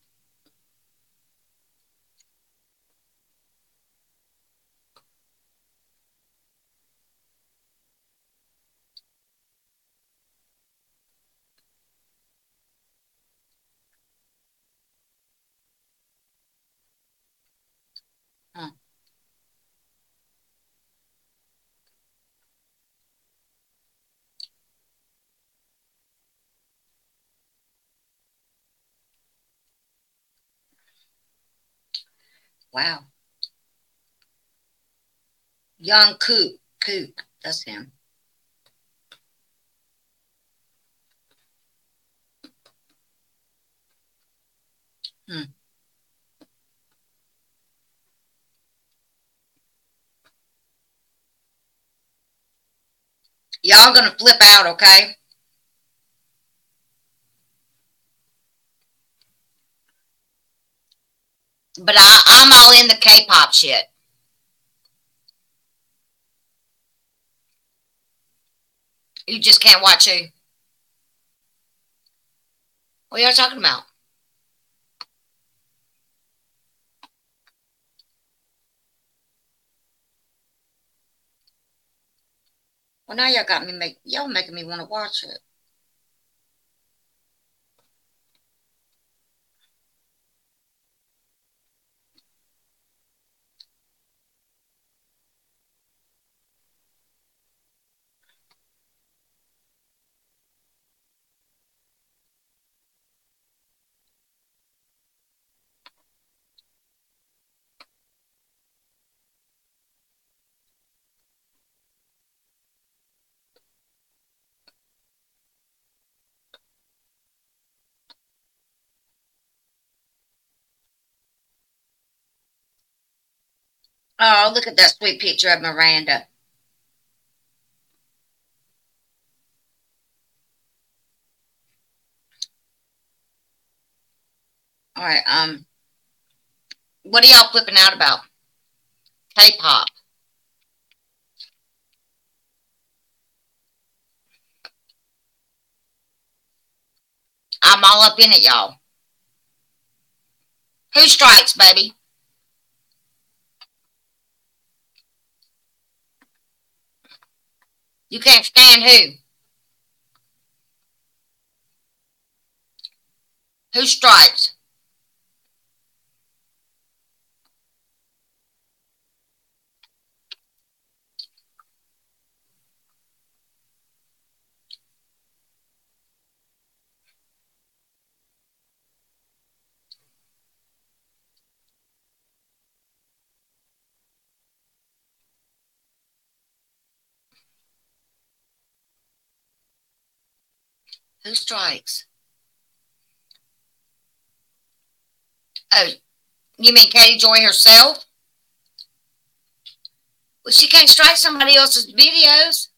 Wow. Jung Kook. Kook. That's him. Hmm. Y'all gonna flip out, okay? But I, I'm all in the K-pop shit. You just can't watch who? What y'all talking about? Well, now y'all got me make y'all making me want to watch it. Oh, look at that sweet picture of Miranda. All right. Um, what are y'all flipping out about? K-pop. I'm all up in it, y'all. Who strikes, baby? You can't stand who? Who strikes? Who strikes? Oh, you mean Katie Joy herself? Well, she can't strike somebody else's videos.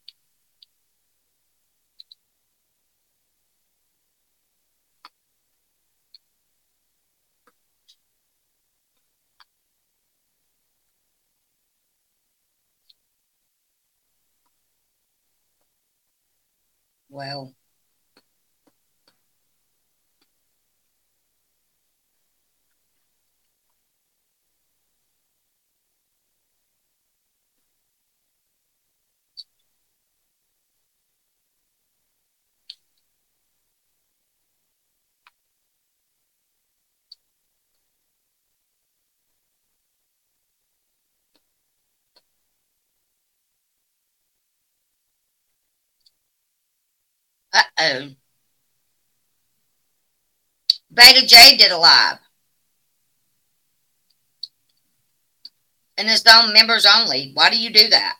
Well, oh. Veda Jade did a live. And it's on members only. Why do you do that?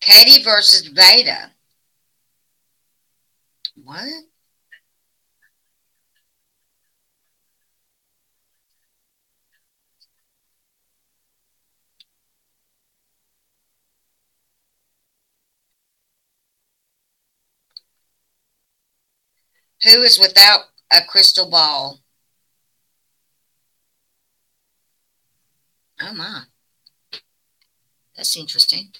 Katie versus Veda. What? Who is without a crystal ball? Oh my. That's interesting.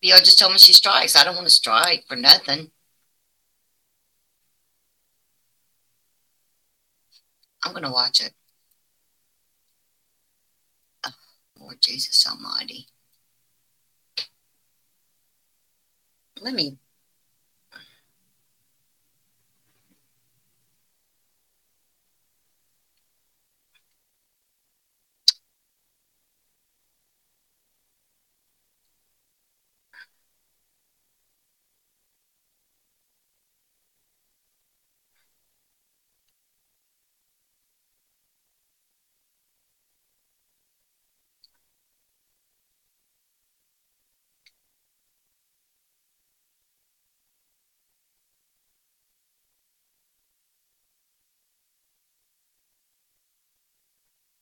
Bill just told me she strikes. I don't want to strike for nothing. I'm going to watch it. Oh, Lord Jesus Almighty. Let me.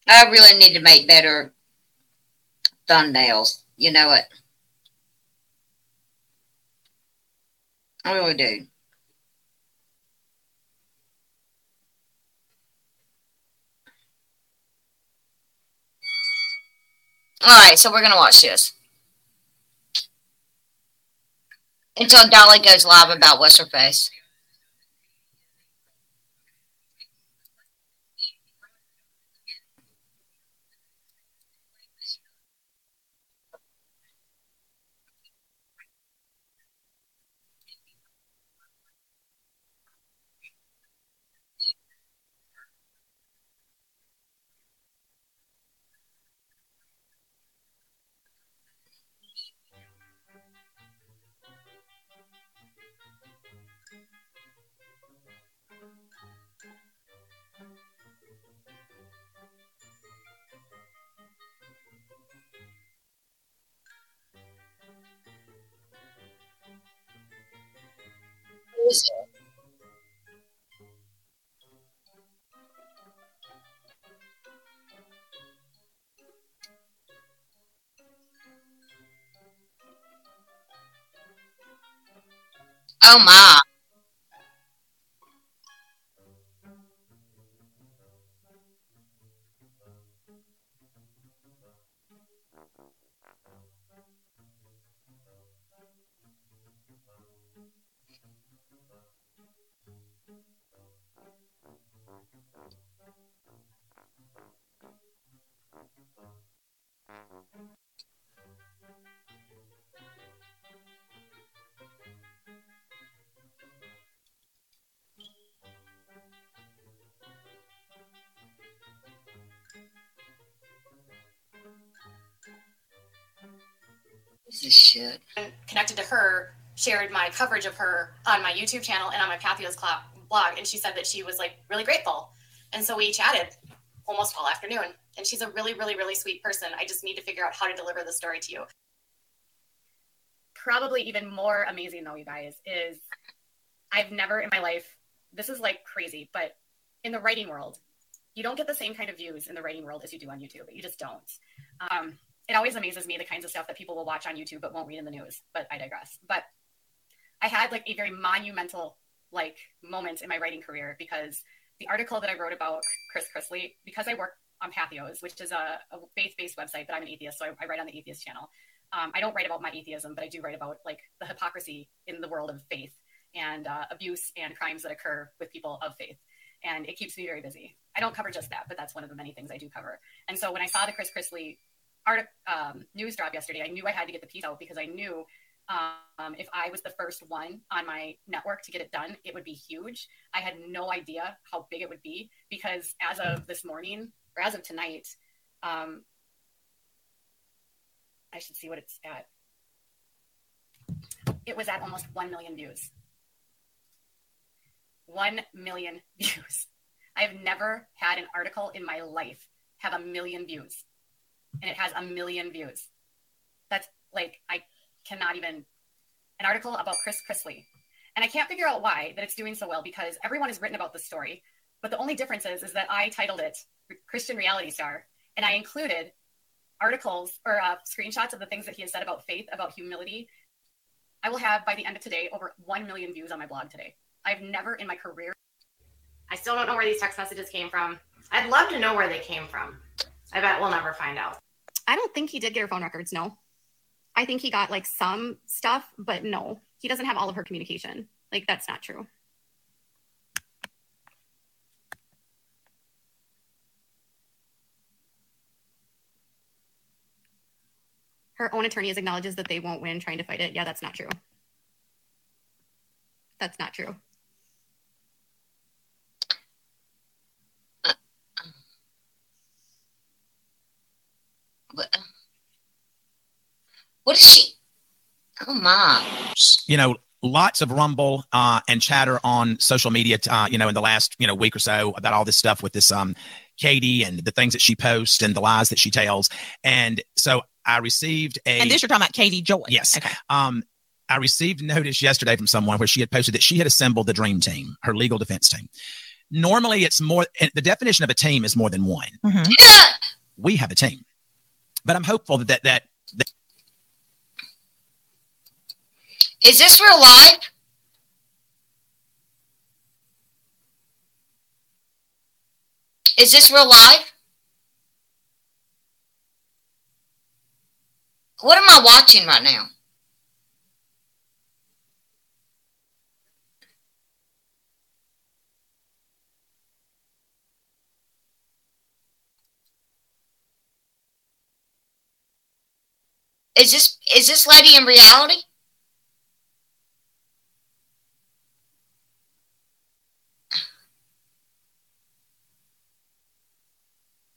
I really need to make better thumbnails. You know it. I really do. All right, so we're going to watch this. Until Dolly goes live about what's her face. Oh my. This is shit. Connected to her, shared my coverage of her on my YouTube channel and on my Patheos blog, and she said that she was like really grateful. And so we chatted almost all afternoon. And she's a really, really, really sweet person. I just need to figure out how to deliver the story to you. Probably even more amazing though, you guys, is I've never in my life, this is like crazy, but in the writing world, you don't get the same kind of views in the writing world as you do on YouTube. You just don't. Um, it always amazes me the kinds of stuff that people will watch on YouTube but won't read in the news. But I digress. But I had like a very monumental like moment in my writing career because the article that I wrote about Chris Chrisley, because I work on Patheos, which is a, a faith-based website, but I'm an atheist, so I, I write on the atheist channel. Um, I don't write about my atheism, but I do write about like the hypocrisy in the world of faith and uh, abuse and crimes that occur with people of faith. And it keeps me very busy. I don't cover just that, but that's one of the many things I do cover. And so when I saw the Chris Chrisley um, news drop yesterday, I knew I had to get the piece out because I knew um, if I was the first one on my network to get it done, it would be huge. I had no idea how big it would be because as of this morning or as of tonight, um, I should see what it's at. It was at almost 1 million views. 1 million [laughs] views. I've never had an article in my life have a million views. And it has a million views. That's like, I cannot even, an article about Chris Chrisley. And I can't figure out why that it's doing so well because everyone has written about the story. But the only difference is, is that I titled it Christian Reality Star and I included articles or uh, screenshots of the things that he has said about faith, about humility. I will have by the end of today over 1 million views on my blog today. I've never in my career. I still don't know where these text messages came from. I'd love to know where they came from. I bet we'll never find out. I don't think he did get her phone records. No. I think he got like some stuff, but no, he doesn't have all of her communication. Like, that's not true. Her own attorney acknowledges that they won't win trying to fight it. Yeah, that's not true. That's not true. What is she? Come on. You know, lots of rumble uh, and chatter on social media. Uh, you know, in the last you know week or so about all this stuff with this um Katie and the things that she posts and the lies that she tells. And so I received a. And this you're talking about Katie Joy. Yes. Okay. Um, I received notice yesterday from someone where she had posted that she had assembled the dream team, her legal defense team. Normally, it's more. The definition of a team is more than one. Mhm. [laughs] We have a team, but I'm hopeful that that, that Is this real life? Is this real life? What am I watching right now? Is this is this lady in reality?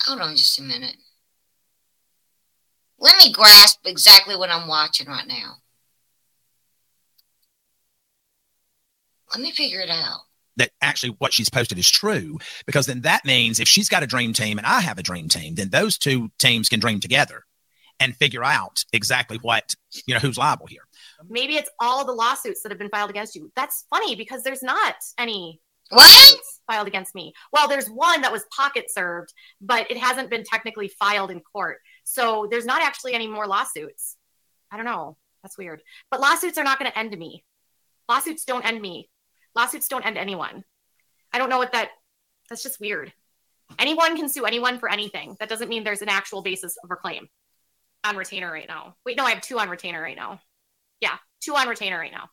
Hold on just a minute. Let me grasp exactly what I'm watching right now. Let me figure it out. that actually what she's posted is true because then that means if she's got a dream team and I have a dream team, then those two teams can dream together and figure out exactly what you know who's liable here. Maybe it's all the lawsuits that have been filed against you. That's funny because there's not any What? filed against me. Well, there's one that was pocket served, but it hasn't been technically filed in court. So there's not actually any more lawsuits. I don't know. That's weird. But lawsuits are not going to end me. Lawsuits don't end me. Lawsuits don't end anyone. I don't know what that that's just weird. Anyone can sue anyone for anything. That doesn't mean there's an actual basis of a claim. On retainer right now. Wait, no, I have two on retainer right now. Yeah, two on retainer right now.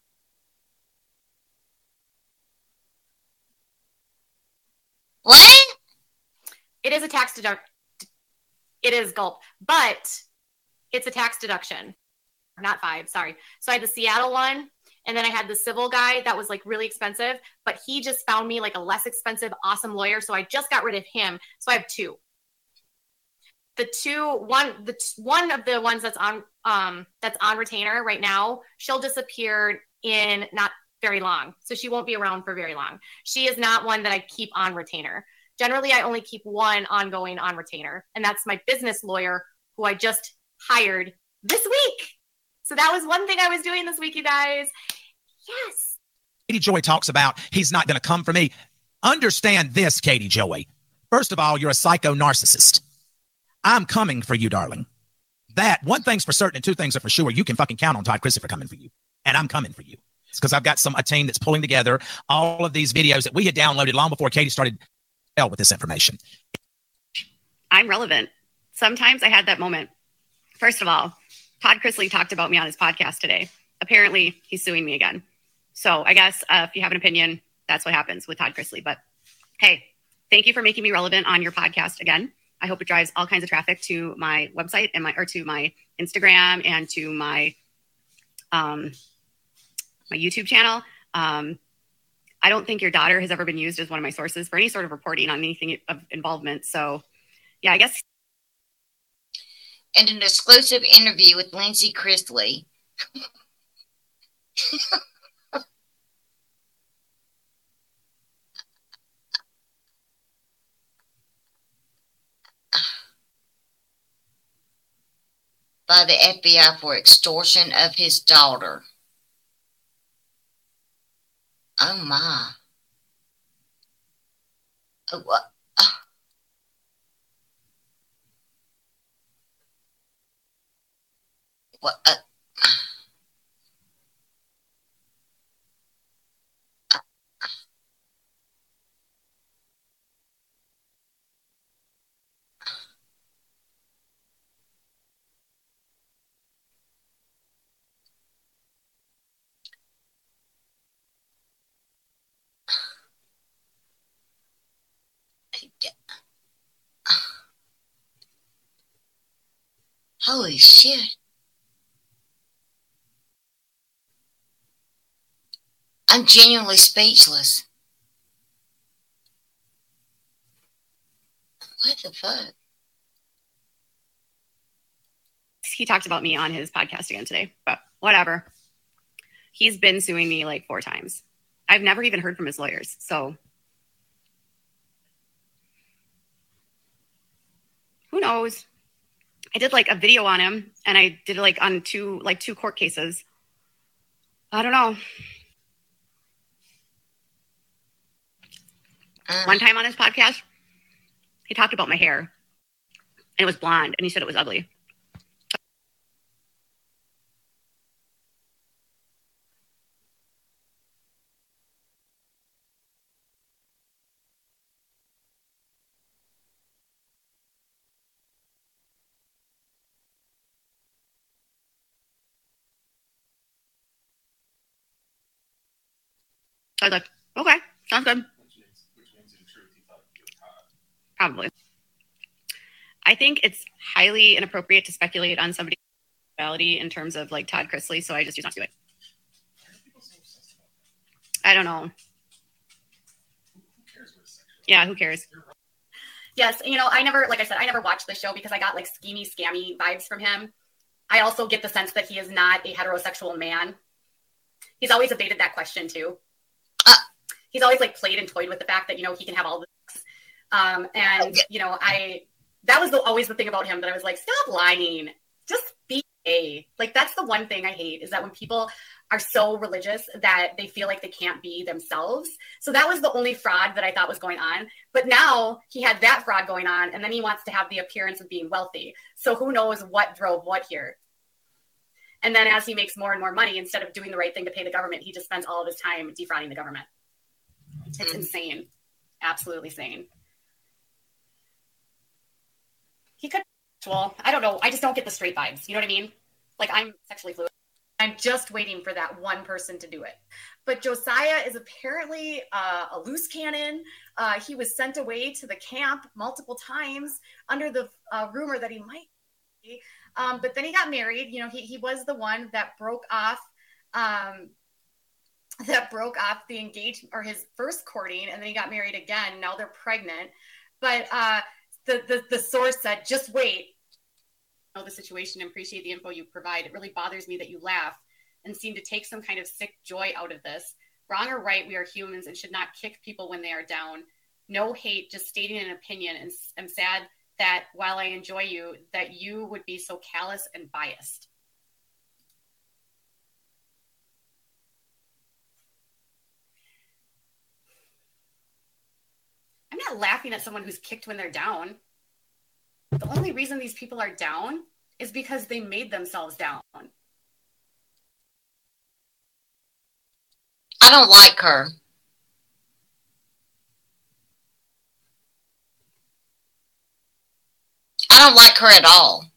What? It is a tax deduct. It is gulp, but it's a tax deduction. Not five, sorry. So I had the Seattle one, and then I had the civil guy that was like really expensive, but he just found me like a less expensive, awesome lawyer. So I just got rid of him. So I have two. The two, one, the one of the ones that's on, um, that's on retainer right now, she'll disappear in not very long. So she won't be around for very long. She is not one that I keep on retainer. Generally, I only keep one ongoing on retainer, and that's my business lawyer who I just hired this week. So that was one thing I was doing this week, you guys. Yes. Katie Joy talks about he's not going to come for me. Understand this, Katie Joy. First of all, you're a psycho narcissist. I'm coming for you, darling. That one thing's for certain, and two things are for sure. You can fucking count on Todd Christopher coming for you, and I'm coming for you. It's because I've got some a team that's pulling together all of these videos that we had downloaded long before Katie started hell with this information. I'm relevant. Sometimes I had that moment. First of all, Todd Chrisley talked about me on his podcast today. Apparently, he's suing me again. So I guess uh, if you have an opinion, that's what happens with Todd Chrisley. But hey, thank you for making me relevant on your podcast again. I hope it drives all kinds of traffic to my website and my or to my Instagram and to my um, my YouTube channel. Um, I don't think your daughter has ever been used as one of my sources for any sort of reporting on anything of involvement. So, yeah, I guess. And an exclusive interview with Lindsie Chrisley. [laughs] by the FBI for extortion of his daughter. Oh my. Oh, what? Oh. What? Uh, Holy shit. I'm genuinely speechless. What the fuck? He talked about me on his podcast again today, but whatever. He's been suing me like four times. I've never even heard from his lawyers. So who knows? I did like a video on him and I did like on two like two court cases. I don't know. Uh, One time on his podcast, he talked about my hair. And it was blonde and he said it was ugly. I was like, okay, sounds good. Probably. I think it's highly inappropriate to speculate on somebody's sexuality in terms of like Todd Chrisley, so I just choose not to do it. I don't know. Yeah, who cares? Yes, you know, I never, like I said, I never watched the show because I got like schemy, scammy vibes from him. I also get the sense that he is not a heterosexual man. He's always evaded that question too he's always like played and toyed with the fact that you know he can have all this. Um, and you know, I that was the, always the thing about him that I was like, stop lying, just be a like that's the one thing I hate is that when people are so religious that they feel like they can't be themselves. So that was the only fraud that I thought was going on. But now he had that fraud going on, and then he wants to have the appearance of being wealthy. So who knows what drove what here? And then as he makes more and more money, instead of doing the right thing to pay the government, he just spends all of his time defrauding the government. It's mm-hmm. insane. Absolutely insane. He could, well, I don't know. I just don't get the straight vibes. You know what I mean? Like I'm sexually fluid. I'm just waiting for that one person to do it. But Josiah is apparently uh, a loose cannon. Uh, he was sent away to the camp multiple times under the uh, rumor that he might be. Um, but then he got married. You know, he, he was the one that broke off um, that broke off the engagement or his first courting and then he got married again. Now they're pregnant. But uh the the, the source said just wait. Know the situation and appreciate the info you provide. It really bothers me that you laugh and seem to take some kind of sick joy out of this. Wrong or right we are humans and should not kick people when they are down. No hate just stating an opinion and i'm sad that while i enjoy you that you would be so callous and biased I'm not laughing at someone who's kicked when they're down. The only reason these people are down is because they made themselves down. I don't like her. I don't like her at all.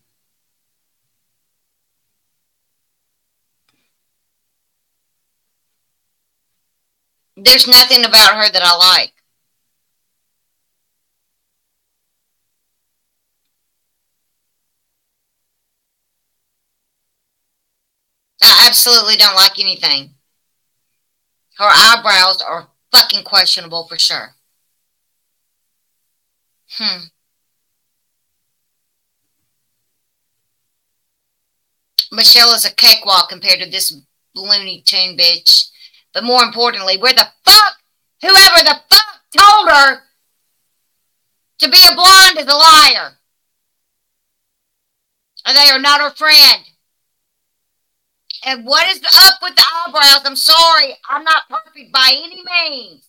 There's nothing about her that I like. I absolutely don't like anything. Her eyebrows are fucking questionable for sure. Hmm. Michelle is a cakewalk compared to this Looney Tune bitch. But more importantly, where the fuck, whoever the fuck told her to be a blonde is a liar. And they are not her friend. And what is up with the eyebrows? I'm sorry. I'm not perfect by any means.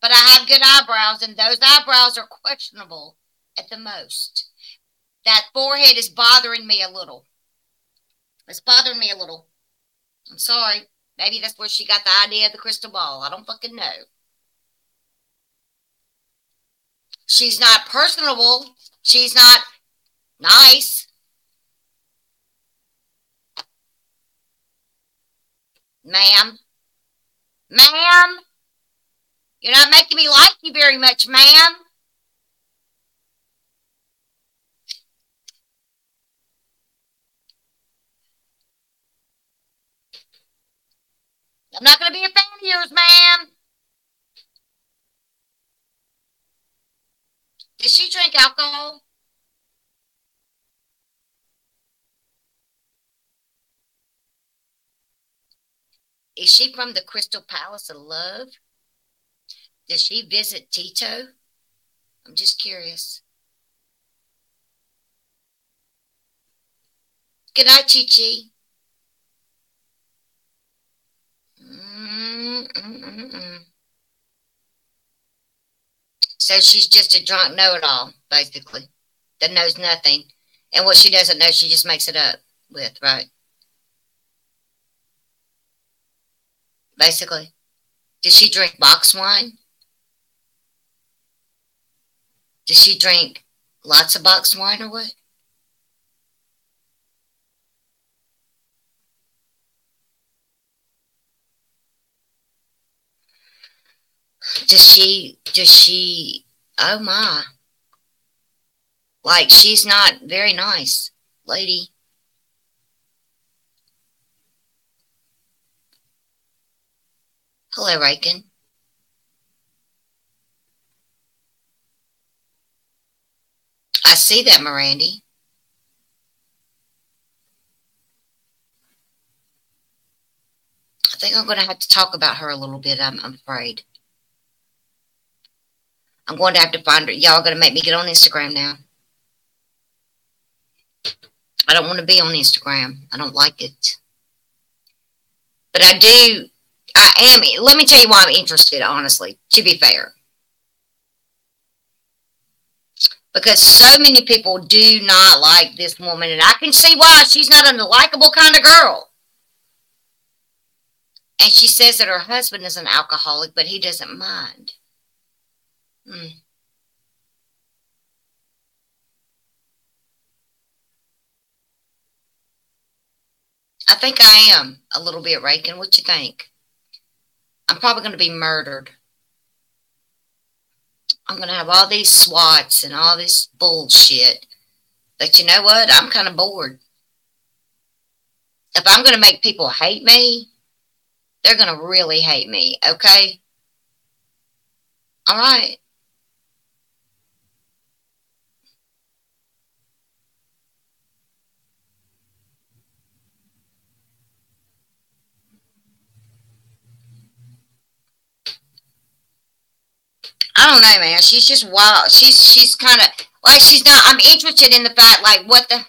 But I have good eyebrows, and those eyebrows are questionable at the most. That forehead is bothering me a little. It's bothering me a little. I'm sorry. Maybe that's where she got the idea of the crystal ball. I don't fucking know. She's not personable. She's not nice. Ma'am. Ma'am. You're not making me like you very much, ma'am. I'm not going to be a fan of yours, ma'am. Does she drink alcohol? Is she from the Crystal Palace of Love? Does she visit Tito? I'm just curious. Good night, Chi Chi. So she's just a drunk know it all, basically, that knows nothing. And what she doesn't know, she just makes it up with, right? Basically. Does she drink box wine? Does she drink lots of box wine or what? Does she, does she, oh my. Like she's not very nice, lady. Hello, Raken. I see that, Mirandy. I think I'm going to have to talk about her a little bit, I'm, I'm afraid. I'm going to have to find her. Y'all going to make me get on Instagram now. I don't want to be on Instagram. I don't like it. But I do, I am, let me tell you why I'm interested, honestly, to be fair. Because so many people do not like this woman, and I can see why. She's not a likable kind of girl. And she says that her husband is an alcoholic, but he doesn't mind. Hmm. I think I am a little bit, Raken. What you think? I'm probably going to be murdered. I'm going to have all these swats and all this bullshit. But you know what? I'm kind of bored. If I'm going to make people hate me, they're going to really hate me, okay? All right. I don't know, man. She's just wild. She's she's kind of like she's not. I'm interested in the fact, like, what the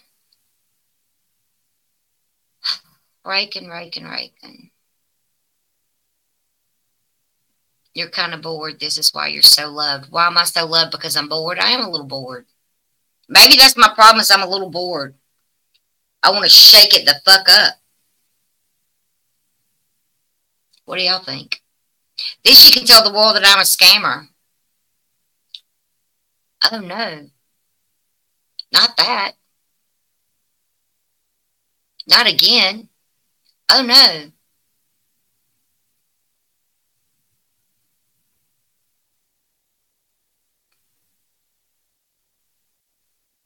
raking, raking, raking. You're kind of bored. This is why you're so loved. Why am I so loved? Because I'm bored. I am a little bored. Maybe that's my problem. Is I'm a little bored. I want to shake it the fuck up. What do y'all think? This you can tell the world that I'm a scammer. Oh no. Not that. Not again. Oh no.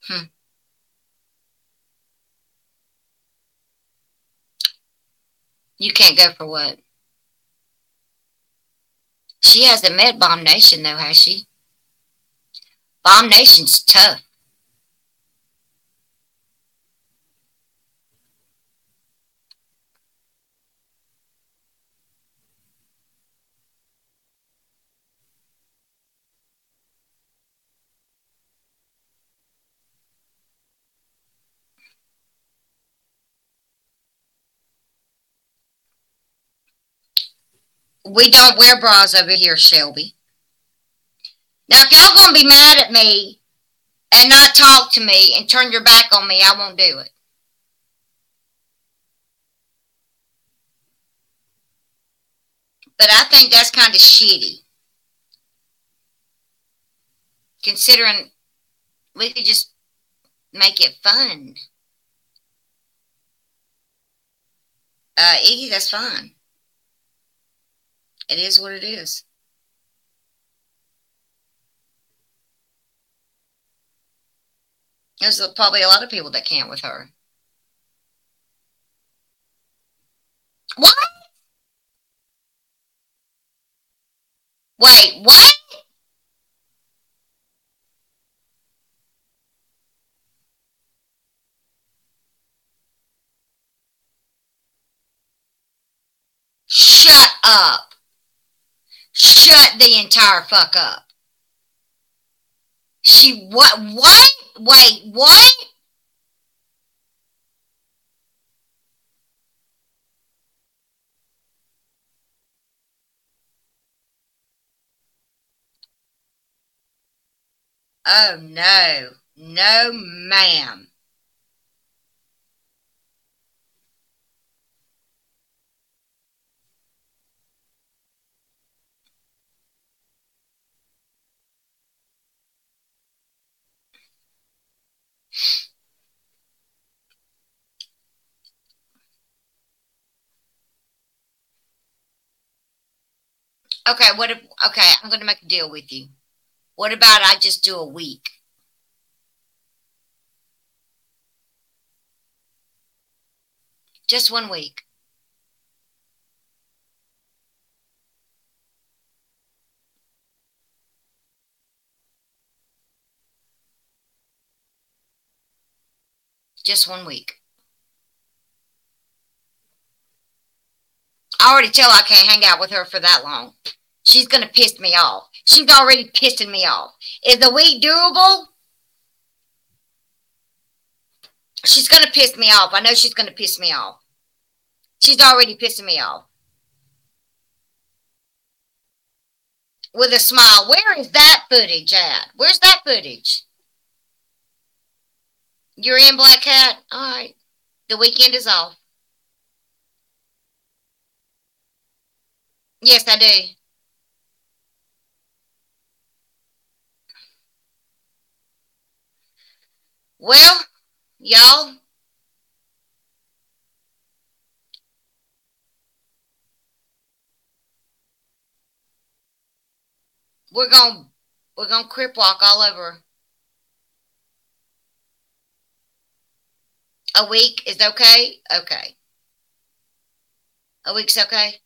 Hmm. You can't go for what? She hasn't met Bomb Nation though, has she? Bomb Nation's tough. We don't wear bras over here, Shelby. Now, if y'all gonna be mad at me and not talk to me and turn your back on me, I won't do it. But I think that's kind of shitty. Considering we could just make it fun. Uh, Iggy, that's fine. It is what it is. There's probably a lot of people that can't with her. What? Wait, what? Shut up. Shut the entire fuck up. She what what? Wait, what? Oh no. No ma'am. Okay, what if okay, I'm gonna make a deal with you. What about I just do a week? Just one week. Just one week. I already tell I can't hang out with her for that long. She's to piss me off. She's already pissing me off. Is the week doable? She's to piss me off. I know she's to piss me off. She's already pissing me off. With a smile. Where is that footage at? Where's that footage? You're in, Black Cat? All right. The weekend is off. Yes, I do. Well, y'all, we're going to we're to crip walk all over. A week is okay? Okay. A week's okay?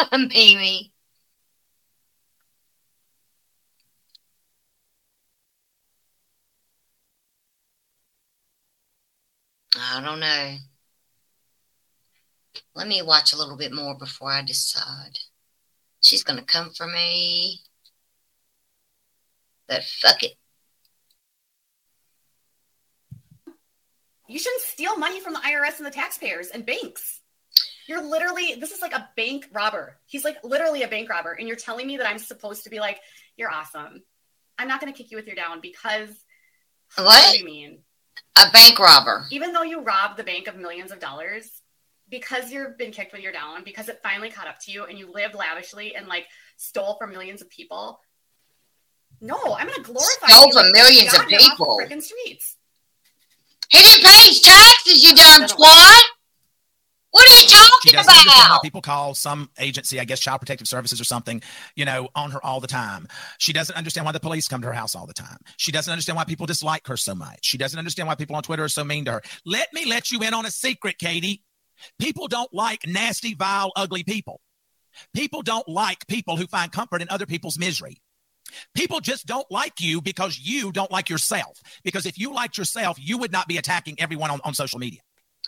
[laughs] Mimi. I don't know. Let me watch a little bit more before I decide. She's going to come for me. But fuck it. You shouldn't steal money from the IRS and the taxpayers and banks. You're literally, this is like a bank robber. He's like literally a bank robber. And you're telling me that I'm supposed to be like, you're awesome. I'm not going to kick you with your down because What? what do you mean? A bank robber. Even though you robbed the bank of millions of dollars, because you've been kicked when you're down, because it finally caught up to you and you lived lavishly and like stole from millions of people. No, I'm gonna glorify Stole you from like, millions of God, you're off the people. Freaking streets. He didn't pay his taxes, you dumb twat. What are you She talking doesn't understand why about? people call some agency, I guess Child Protective Services or something, you know, on her all the time. She doesn't understand why the police come to her house all the time. She doesn't understand why people dislike her so much. She doesn't understand why people on Twitter are so mean to her. Let me let you in on a secret, Katie. People don't like nasty, vile, ugly people. People don't like people who find comfort in other people's misery. People just don't like you because you don't like yourself. Because if you liked yourself, you would not be attacking everyone on, on social media.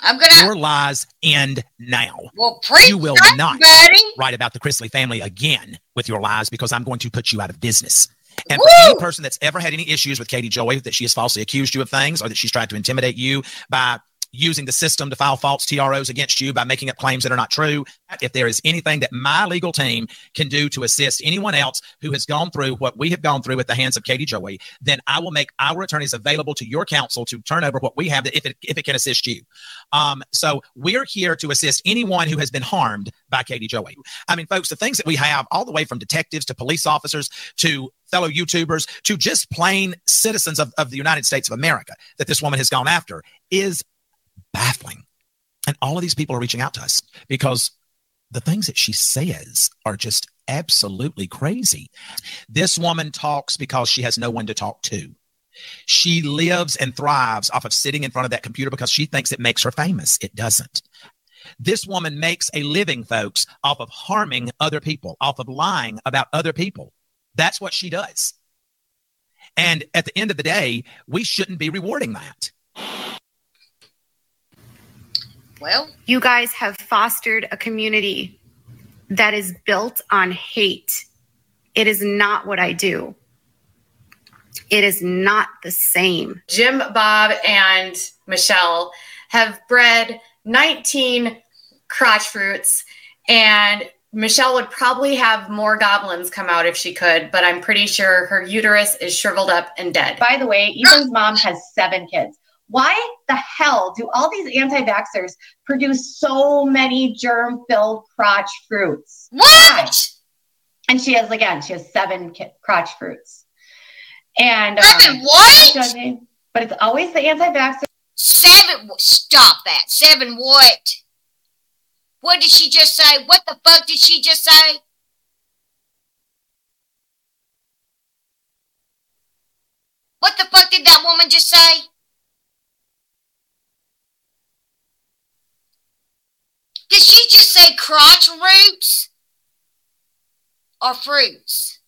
I'm gonna. Your lies end now. Well, preach, You will that, not. buddy. Write about the Chrisley family again with your lies because I'm going to put you out of business. And Woo! for any person that's ever had any issues with Katie Joy, that she has falsely accused you of things or that she's tried to intimidate you by using the system to file false TROs against you by making up claims that are not true, if there is anything that my legal team can do to assist anyone else who has gone through what we have gone through at the hands of Katie Joy, then I will make our attorneys available to your counsel to turn over what we have if it, if it can assist you. Um, so we're here to assist anyone who has been harmed by Katie Joy. I mean, folks, the things that we have, all the way from detectives to police officers to fellow YouTubers to just plain citizens of, of the United States of America that this woman has gone after is baffling. And all of these people are reaching out to us because the things that she says are just absolutely crazy. This woman talks because she has no one to talk to. She lives and thrives off of sitting in front of that computer because she thinks it makes her famous. It doesn't. This woman makes a living, folks, off of harming other people, off of lying about other people. That's what she does. And at the end of the day, we shouldn't be rewarding that. Well, You guys have fostered a community that is built on hate. It is not what I do. It is not the same. Jim, Bob, and Michelle have bred 19 crotch fruits, and Michelle would probably have more goblins come out if she could, but I'm pretty sure her uterus is shriveled up and dead. By the way, Ethan's mom has seven kids. Why the hell do all these anti vaxxers produce so many germ filled crotch fruits? what? And she has, again, she has seven crotch fruits. And um, Seven not what? judging, but it's always the anti vaxxers. Seven. Stop that. Seven what? What did she just say? What the fuck did she just say? What the fuck did that woman just say? Did she just say crotch roots? Or fruits?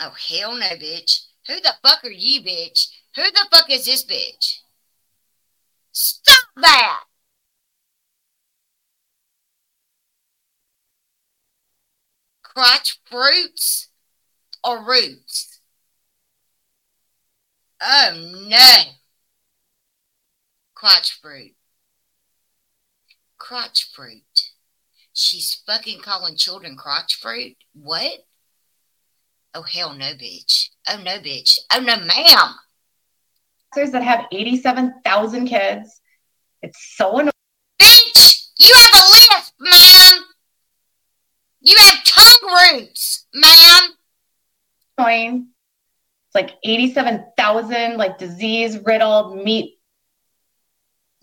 Oh, hell no, bitch. Who the fuck are you, bitch? Who the fuck is this bitch? Stop that! Crotch fruits or roots? Oh no! Crotch fruit. Crotch fruit. She's fucking calling children crotch fruit? What? Oh hell no, bitch. Oh no, bitch. Oh no, ma'am. that have 87,000 kids. It's so annoying. Bitch, you have a lisp, ma'am. You have tongue roots, ma'am. It's like 87,000, like disease riddled meat.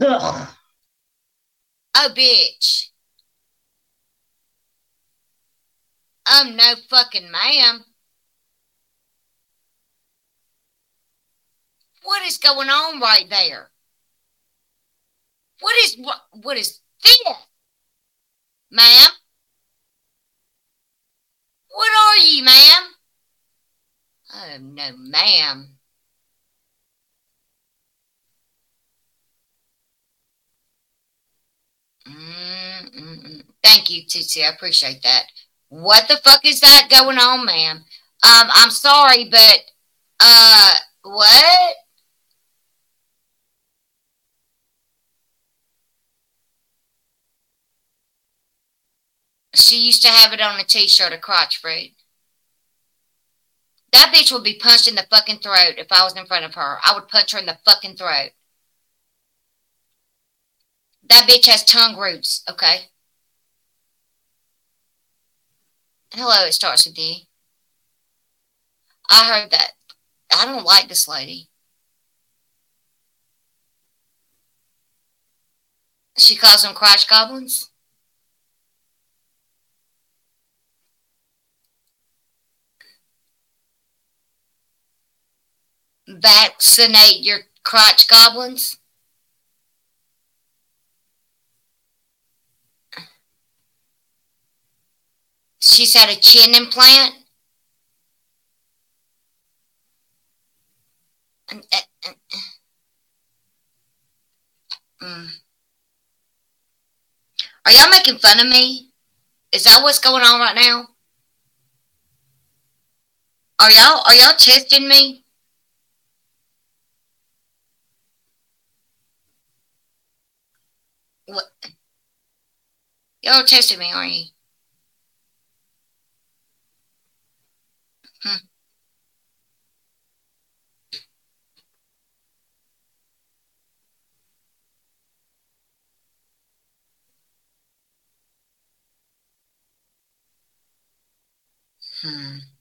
Ugh. Oh, bitch. I'm no fucking ma'am. What is going on right there? What is what? What is this, ma'am? What are you, ma'am? Oh no, ma'am. Thank you, Tootsie. I appreciate that. What the fuck is that going on, ma'am? Um, I'm sorry, but uh, what? She used to have it on a t-shirt, a crotch fruit. That bitch would be punched in the fucking throat if I was in front of her. I would punch her in the fucking throat. That bitch has tongue roots, okay? Hello, it starts with D. I heard that. I don't like this lady. She calls them crotch goblins. Vaccinate your crotch goblins. She's had a chin implant. Mm. Are y'all making fun of me? Is that what's going on right now? Are y'all are y'all testing me? What? Y'all testing me, are you? Hmm.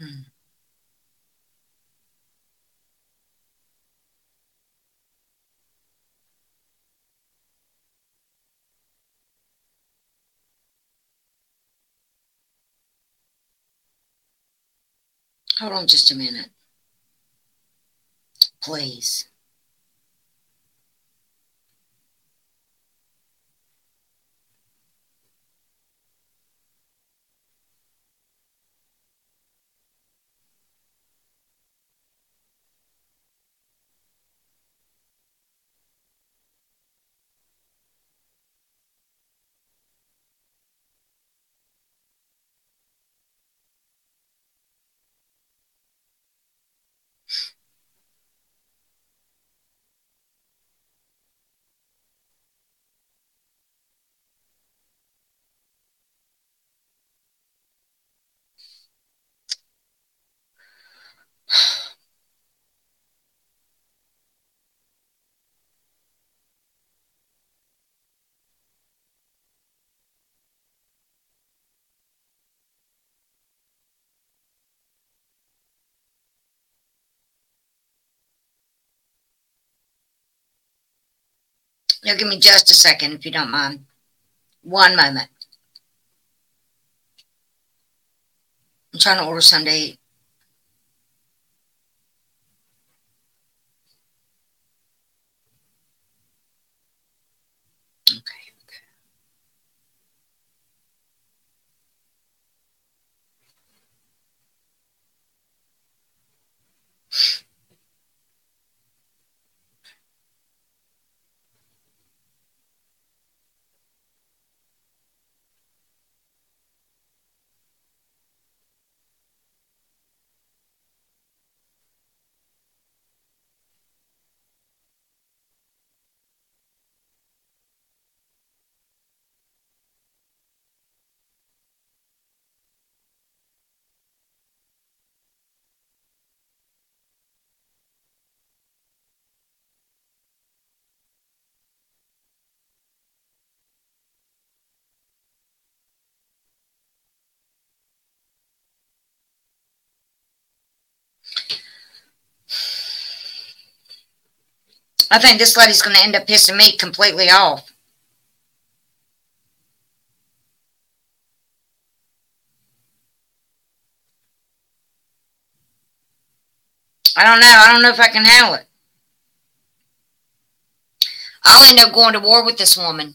Hmm. Hold on just a minute. Please. You'll give me just a second if you don't mind. One moment. I'm trying to order something to eat. I think this lady's going to end up pissing me completely off. I don't know. I don't know if I can handle it. I'll end up going to war with this woman.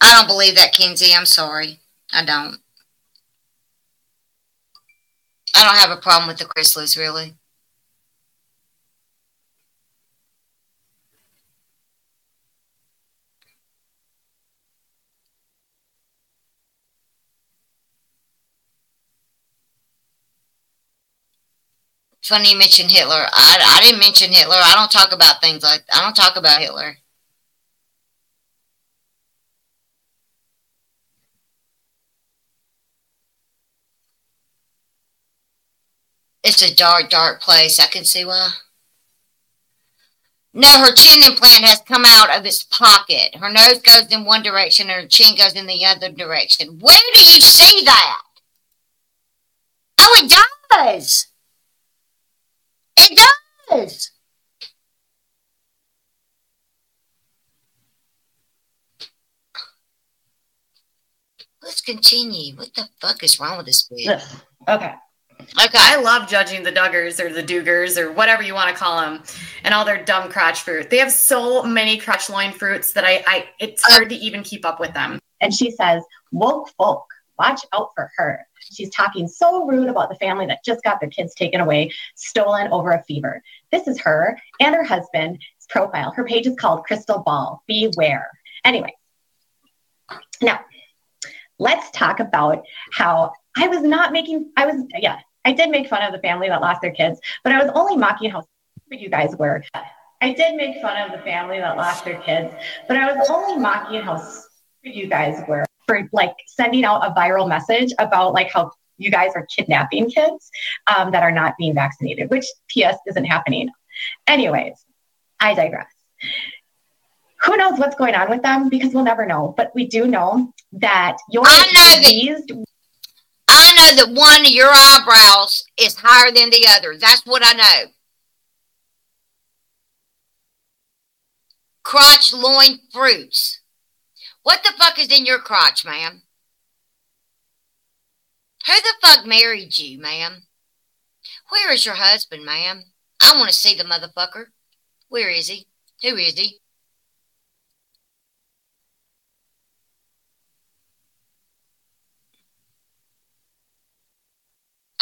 I don't believe that, Kinsey. I'm sorry. I don't. I don't have a problem with the Chrisleys, really. Funny you mentioned Hitler. I, I didn't mention Hitler. I don't talk about things like I don't talk about Hitler. It's a dark, dark place. I can see why. No, her chin implant has come out of its pocket. Her nose goes in one direction and her chin goes in the other direction. Where do you see that? Oh, it does. It does. Let's continue. What the fuck is wrong with this bitch? Okay. Okay. I love judging the Duggars or the Dugars or whatever you want to call them and all their dumb crotch fruit. They have so many crotch loin fruits that I, I it's hard to even keep up with them. And she says, woke folk, watch out for her. She's talking so rude about the family that just got their kids taken away, stolen over a fever. This is her and her husband's profile. Her page is called Crystal Ball. Beware. Anyway, now let's talk about how I was not making, I was, yeah, I did make fun of the family that lost their kids, but I was only mocking how stupid you guys were. I did make fun of the family that lost their kids, but I was only mocking how stupid you guys were for like sending out a viral message about like how you guys are kidnapping kids um, that are not being vaccinated, which PS isn't happening. Anyways, I digress. Who knows what's going on with them because we'll never know. But we do know that your I know that- diseased I know that one of your eyebrows is higher than the other. That's what I know. Crotch loin fruits. What the fuck is in your crotch, ma'am? Who the fuck married you, ma'am? Where is your husband, ma'am? I want to see the motherfucker. Where is he? Who is he?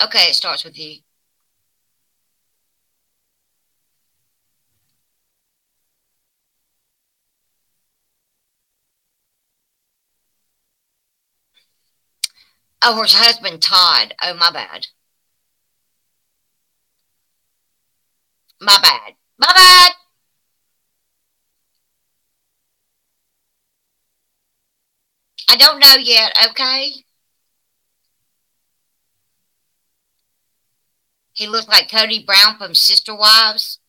Okay, it starts with you. Oh, her husband Todd. Oh, my bad. My bad. My bad. I don't know yet, okay? He looks like Kody Brown from Sister Wives.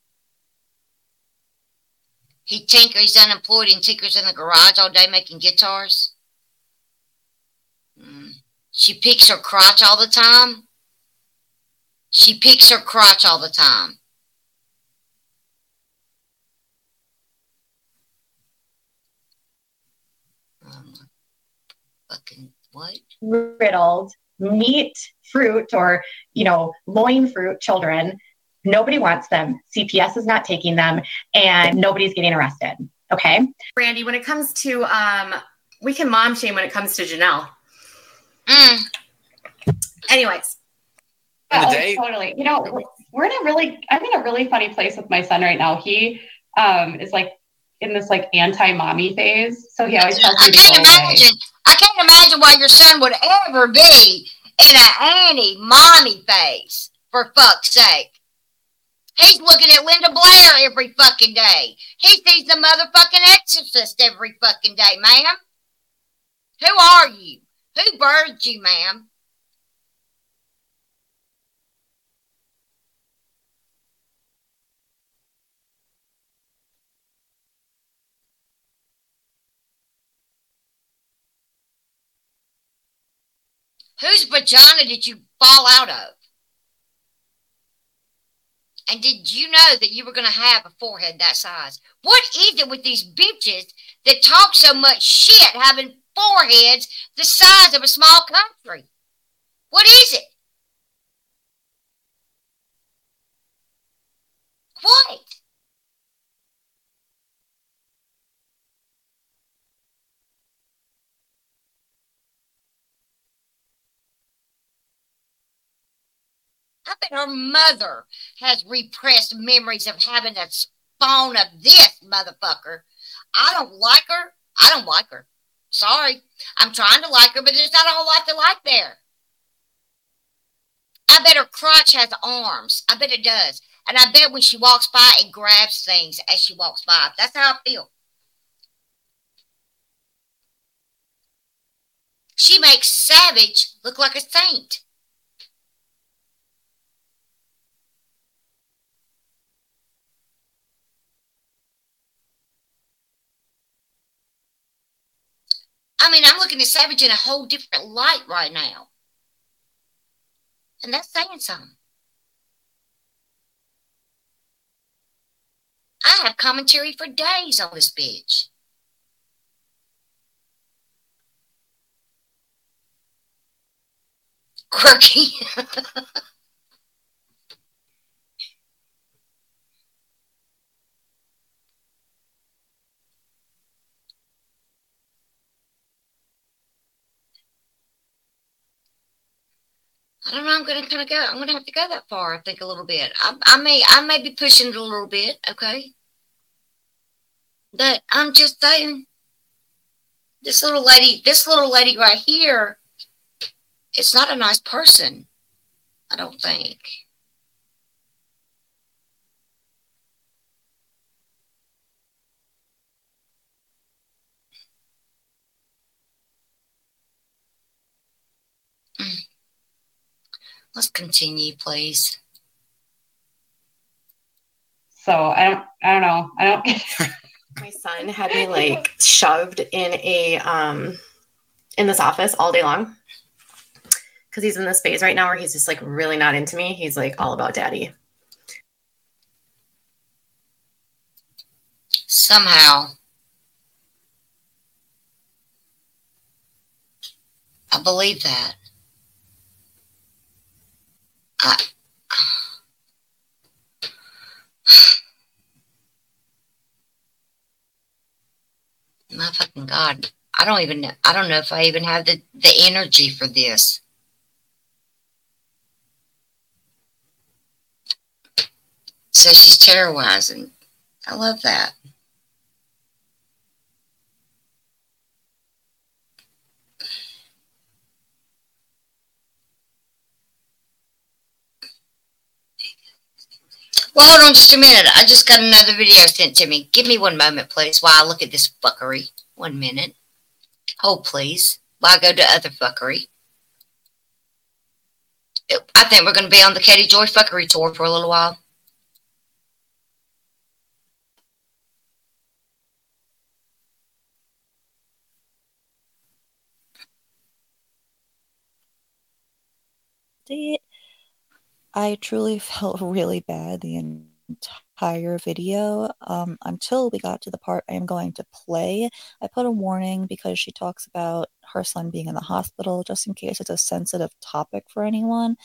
He tinkers, he's unemployed and tinkers in the garage all day making guitars. Mm. She picks her crotch all the time. She picks her crotch all the time. Um, fucking what? riddled meat fruit or you know loin fruit children nobody wants them cps is not taking them and nobody's getting arrested okay Brandy, when it comes to um we can mom shame when it comes to Janelle. Mm. Anyways, Oh, totally. You know, we're- in a really, I'm in a really funny place with my son right now. He um, is like in this like anti-mommy phase, so he always tells I me to go can't away. imagine. I can't imagine why your son would ever be in an anti mommy phase. For fuck's sake, he's looking at Linda Blair every fucking day. He sees the motherfucking Exorcist every fucking day, ma'am. Who are you? Who birthed you, ma'am? Whose vagina did you fall out of? And did you know that you were going to have a forehead that size? What is it with these bitches that talk so much shit having foreheads the size of a small country. What is it? What? I bet her mother has repressed memories of having a spawn of this motherfucker. I don't like her. I don't like her. Sorry. I'm trying to like her, but there's not a whole lot to like there. I bet her crotch has arms. I bet it does. And I bet when she walks by, it grabs things as she walks by. That's how I feel. She makes Savage look like a saint. I mean, I'm looking at Savage in a whole different light right now. And that's saying something. I have commentary for days on this bitch. Quirky. [laughs] I don't know. I'm gonna kind of go. I'm gonna have to go that far. I think a little bit. I, I may. I may be pushing it a little bit. Okay. But I'm just saying. This little lady. This little lady right here. It's not a nice person. I don't think. Mm. Let's continue, please. So I don't I don't know. I don't [laughs] My son had me like shoved in a um in this office all day long. Cause he's in this phase right now where he's just like really not into me. He's like all about daddy. Somehow, I believe that. My fucking god. I don't even know i don't know if i even have the the energy for this. So she's terrorizing. I love that Well, hold on just a minute. I just got another video sent to me. Give me one moment, please, while I look at this fuckery. One minute. Hold, please, while I go to other fuckery. I think we're going to be on the Katie Joy fuckery tour for a little while. it. I truly [laughs] felt really bad the entire video um, until we got to the part I am going to play. I put a warning because she talks about her son being in the hospital, just in case it's a sensitive topic for anyone.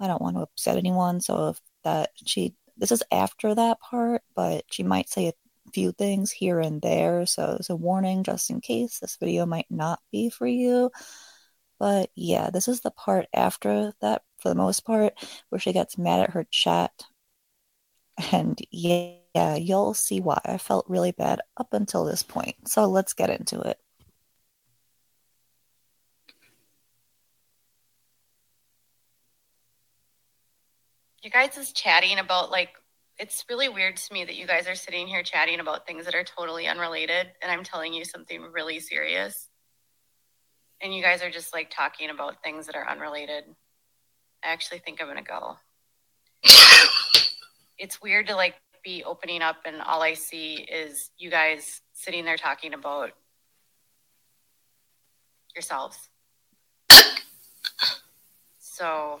I don't want to upset anyone, so if that she this is after that part, but she might say a few things here and there, so it's a warning just in case this video might not be for you. But yeah, this is the part after that, for the most part, where she gets mad at her chat. And yeah, you'll see why. I felt really bad up until this point. So let's get into it. You guys is chatting about like it's really weird to me that you guys are sitting here chatting about things that are totally unrelated and I'm telling you something really serious and you guys are just like talking about things that are unrelated, I actually think I'm gonna go. [laughs] it's weird to like be opening up and all I see is you guys sitting there talking about yourselves. [laughs] So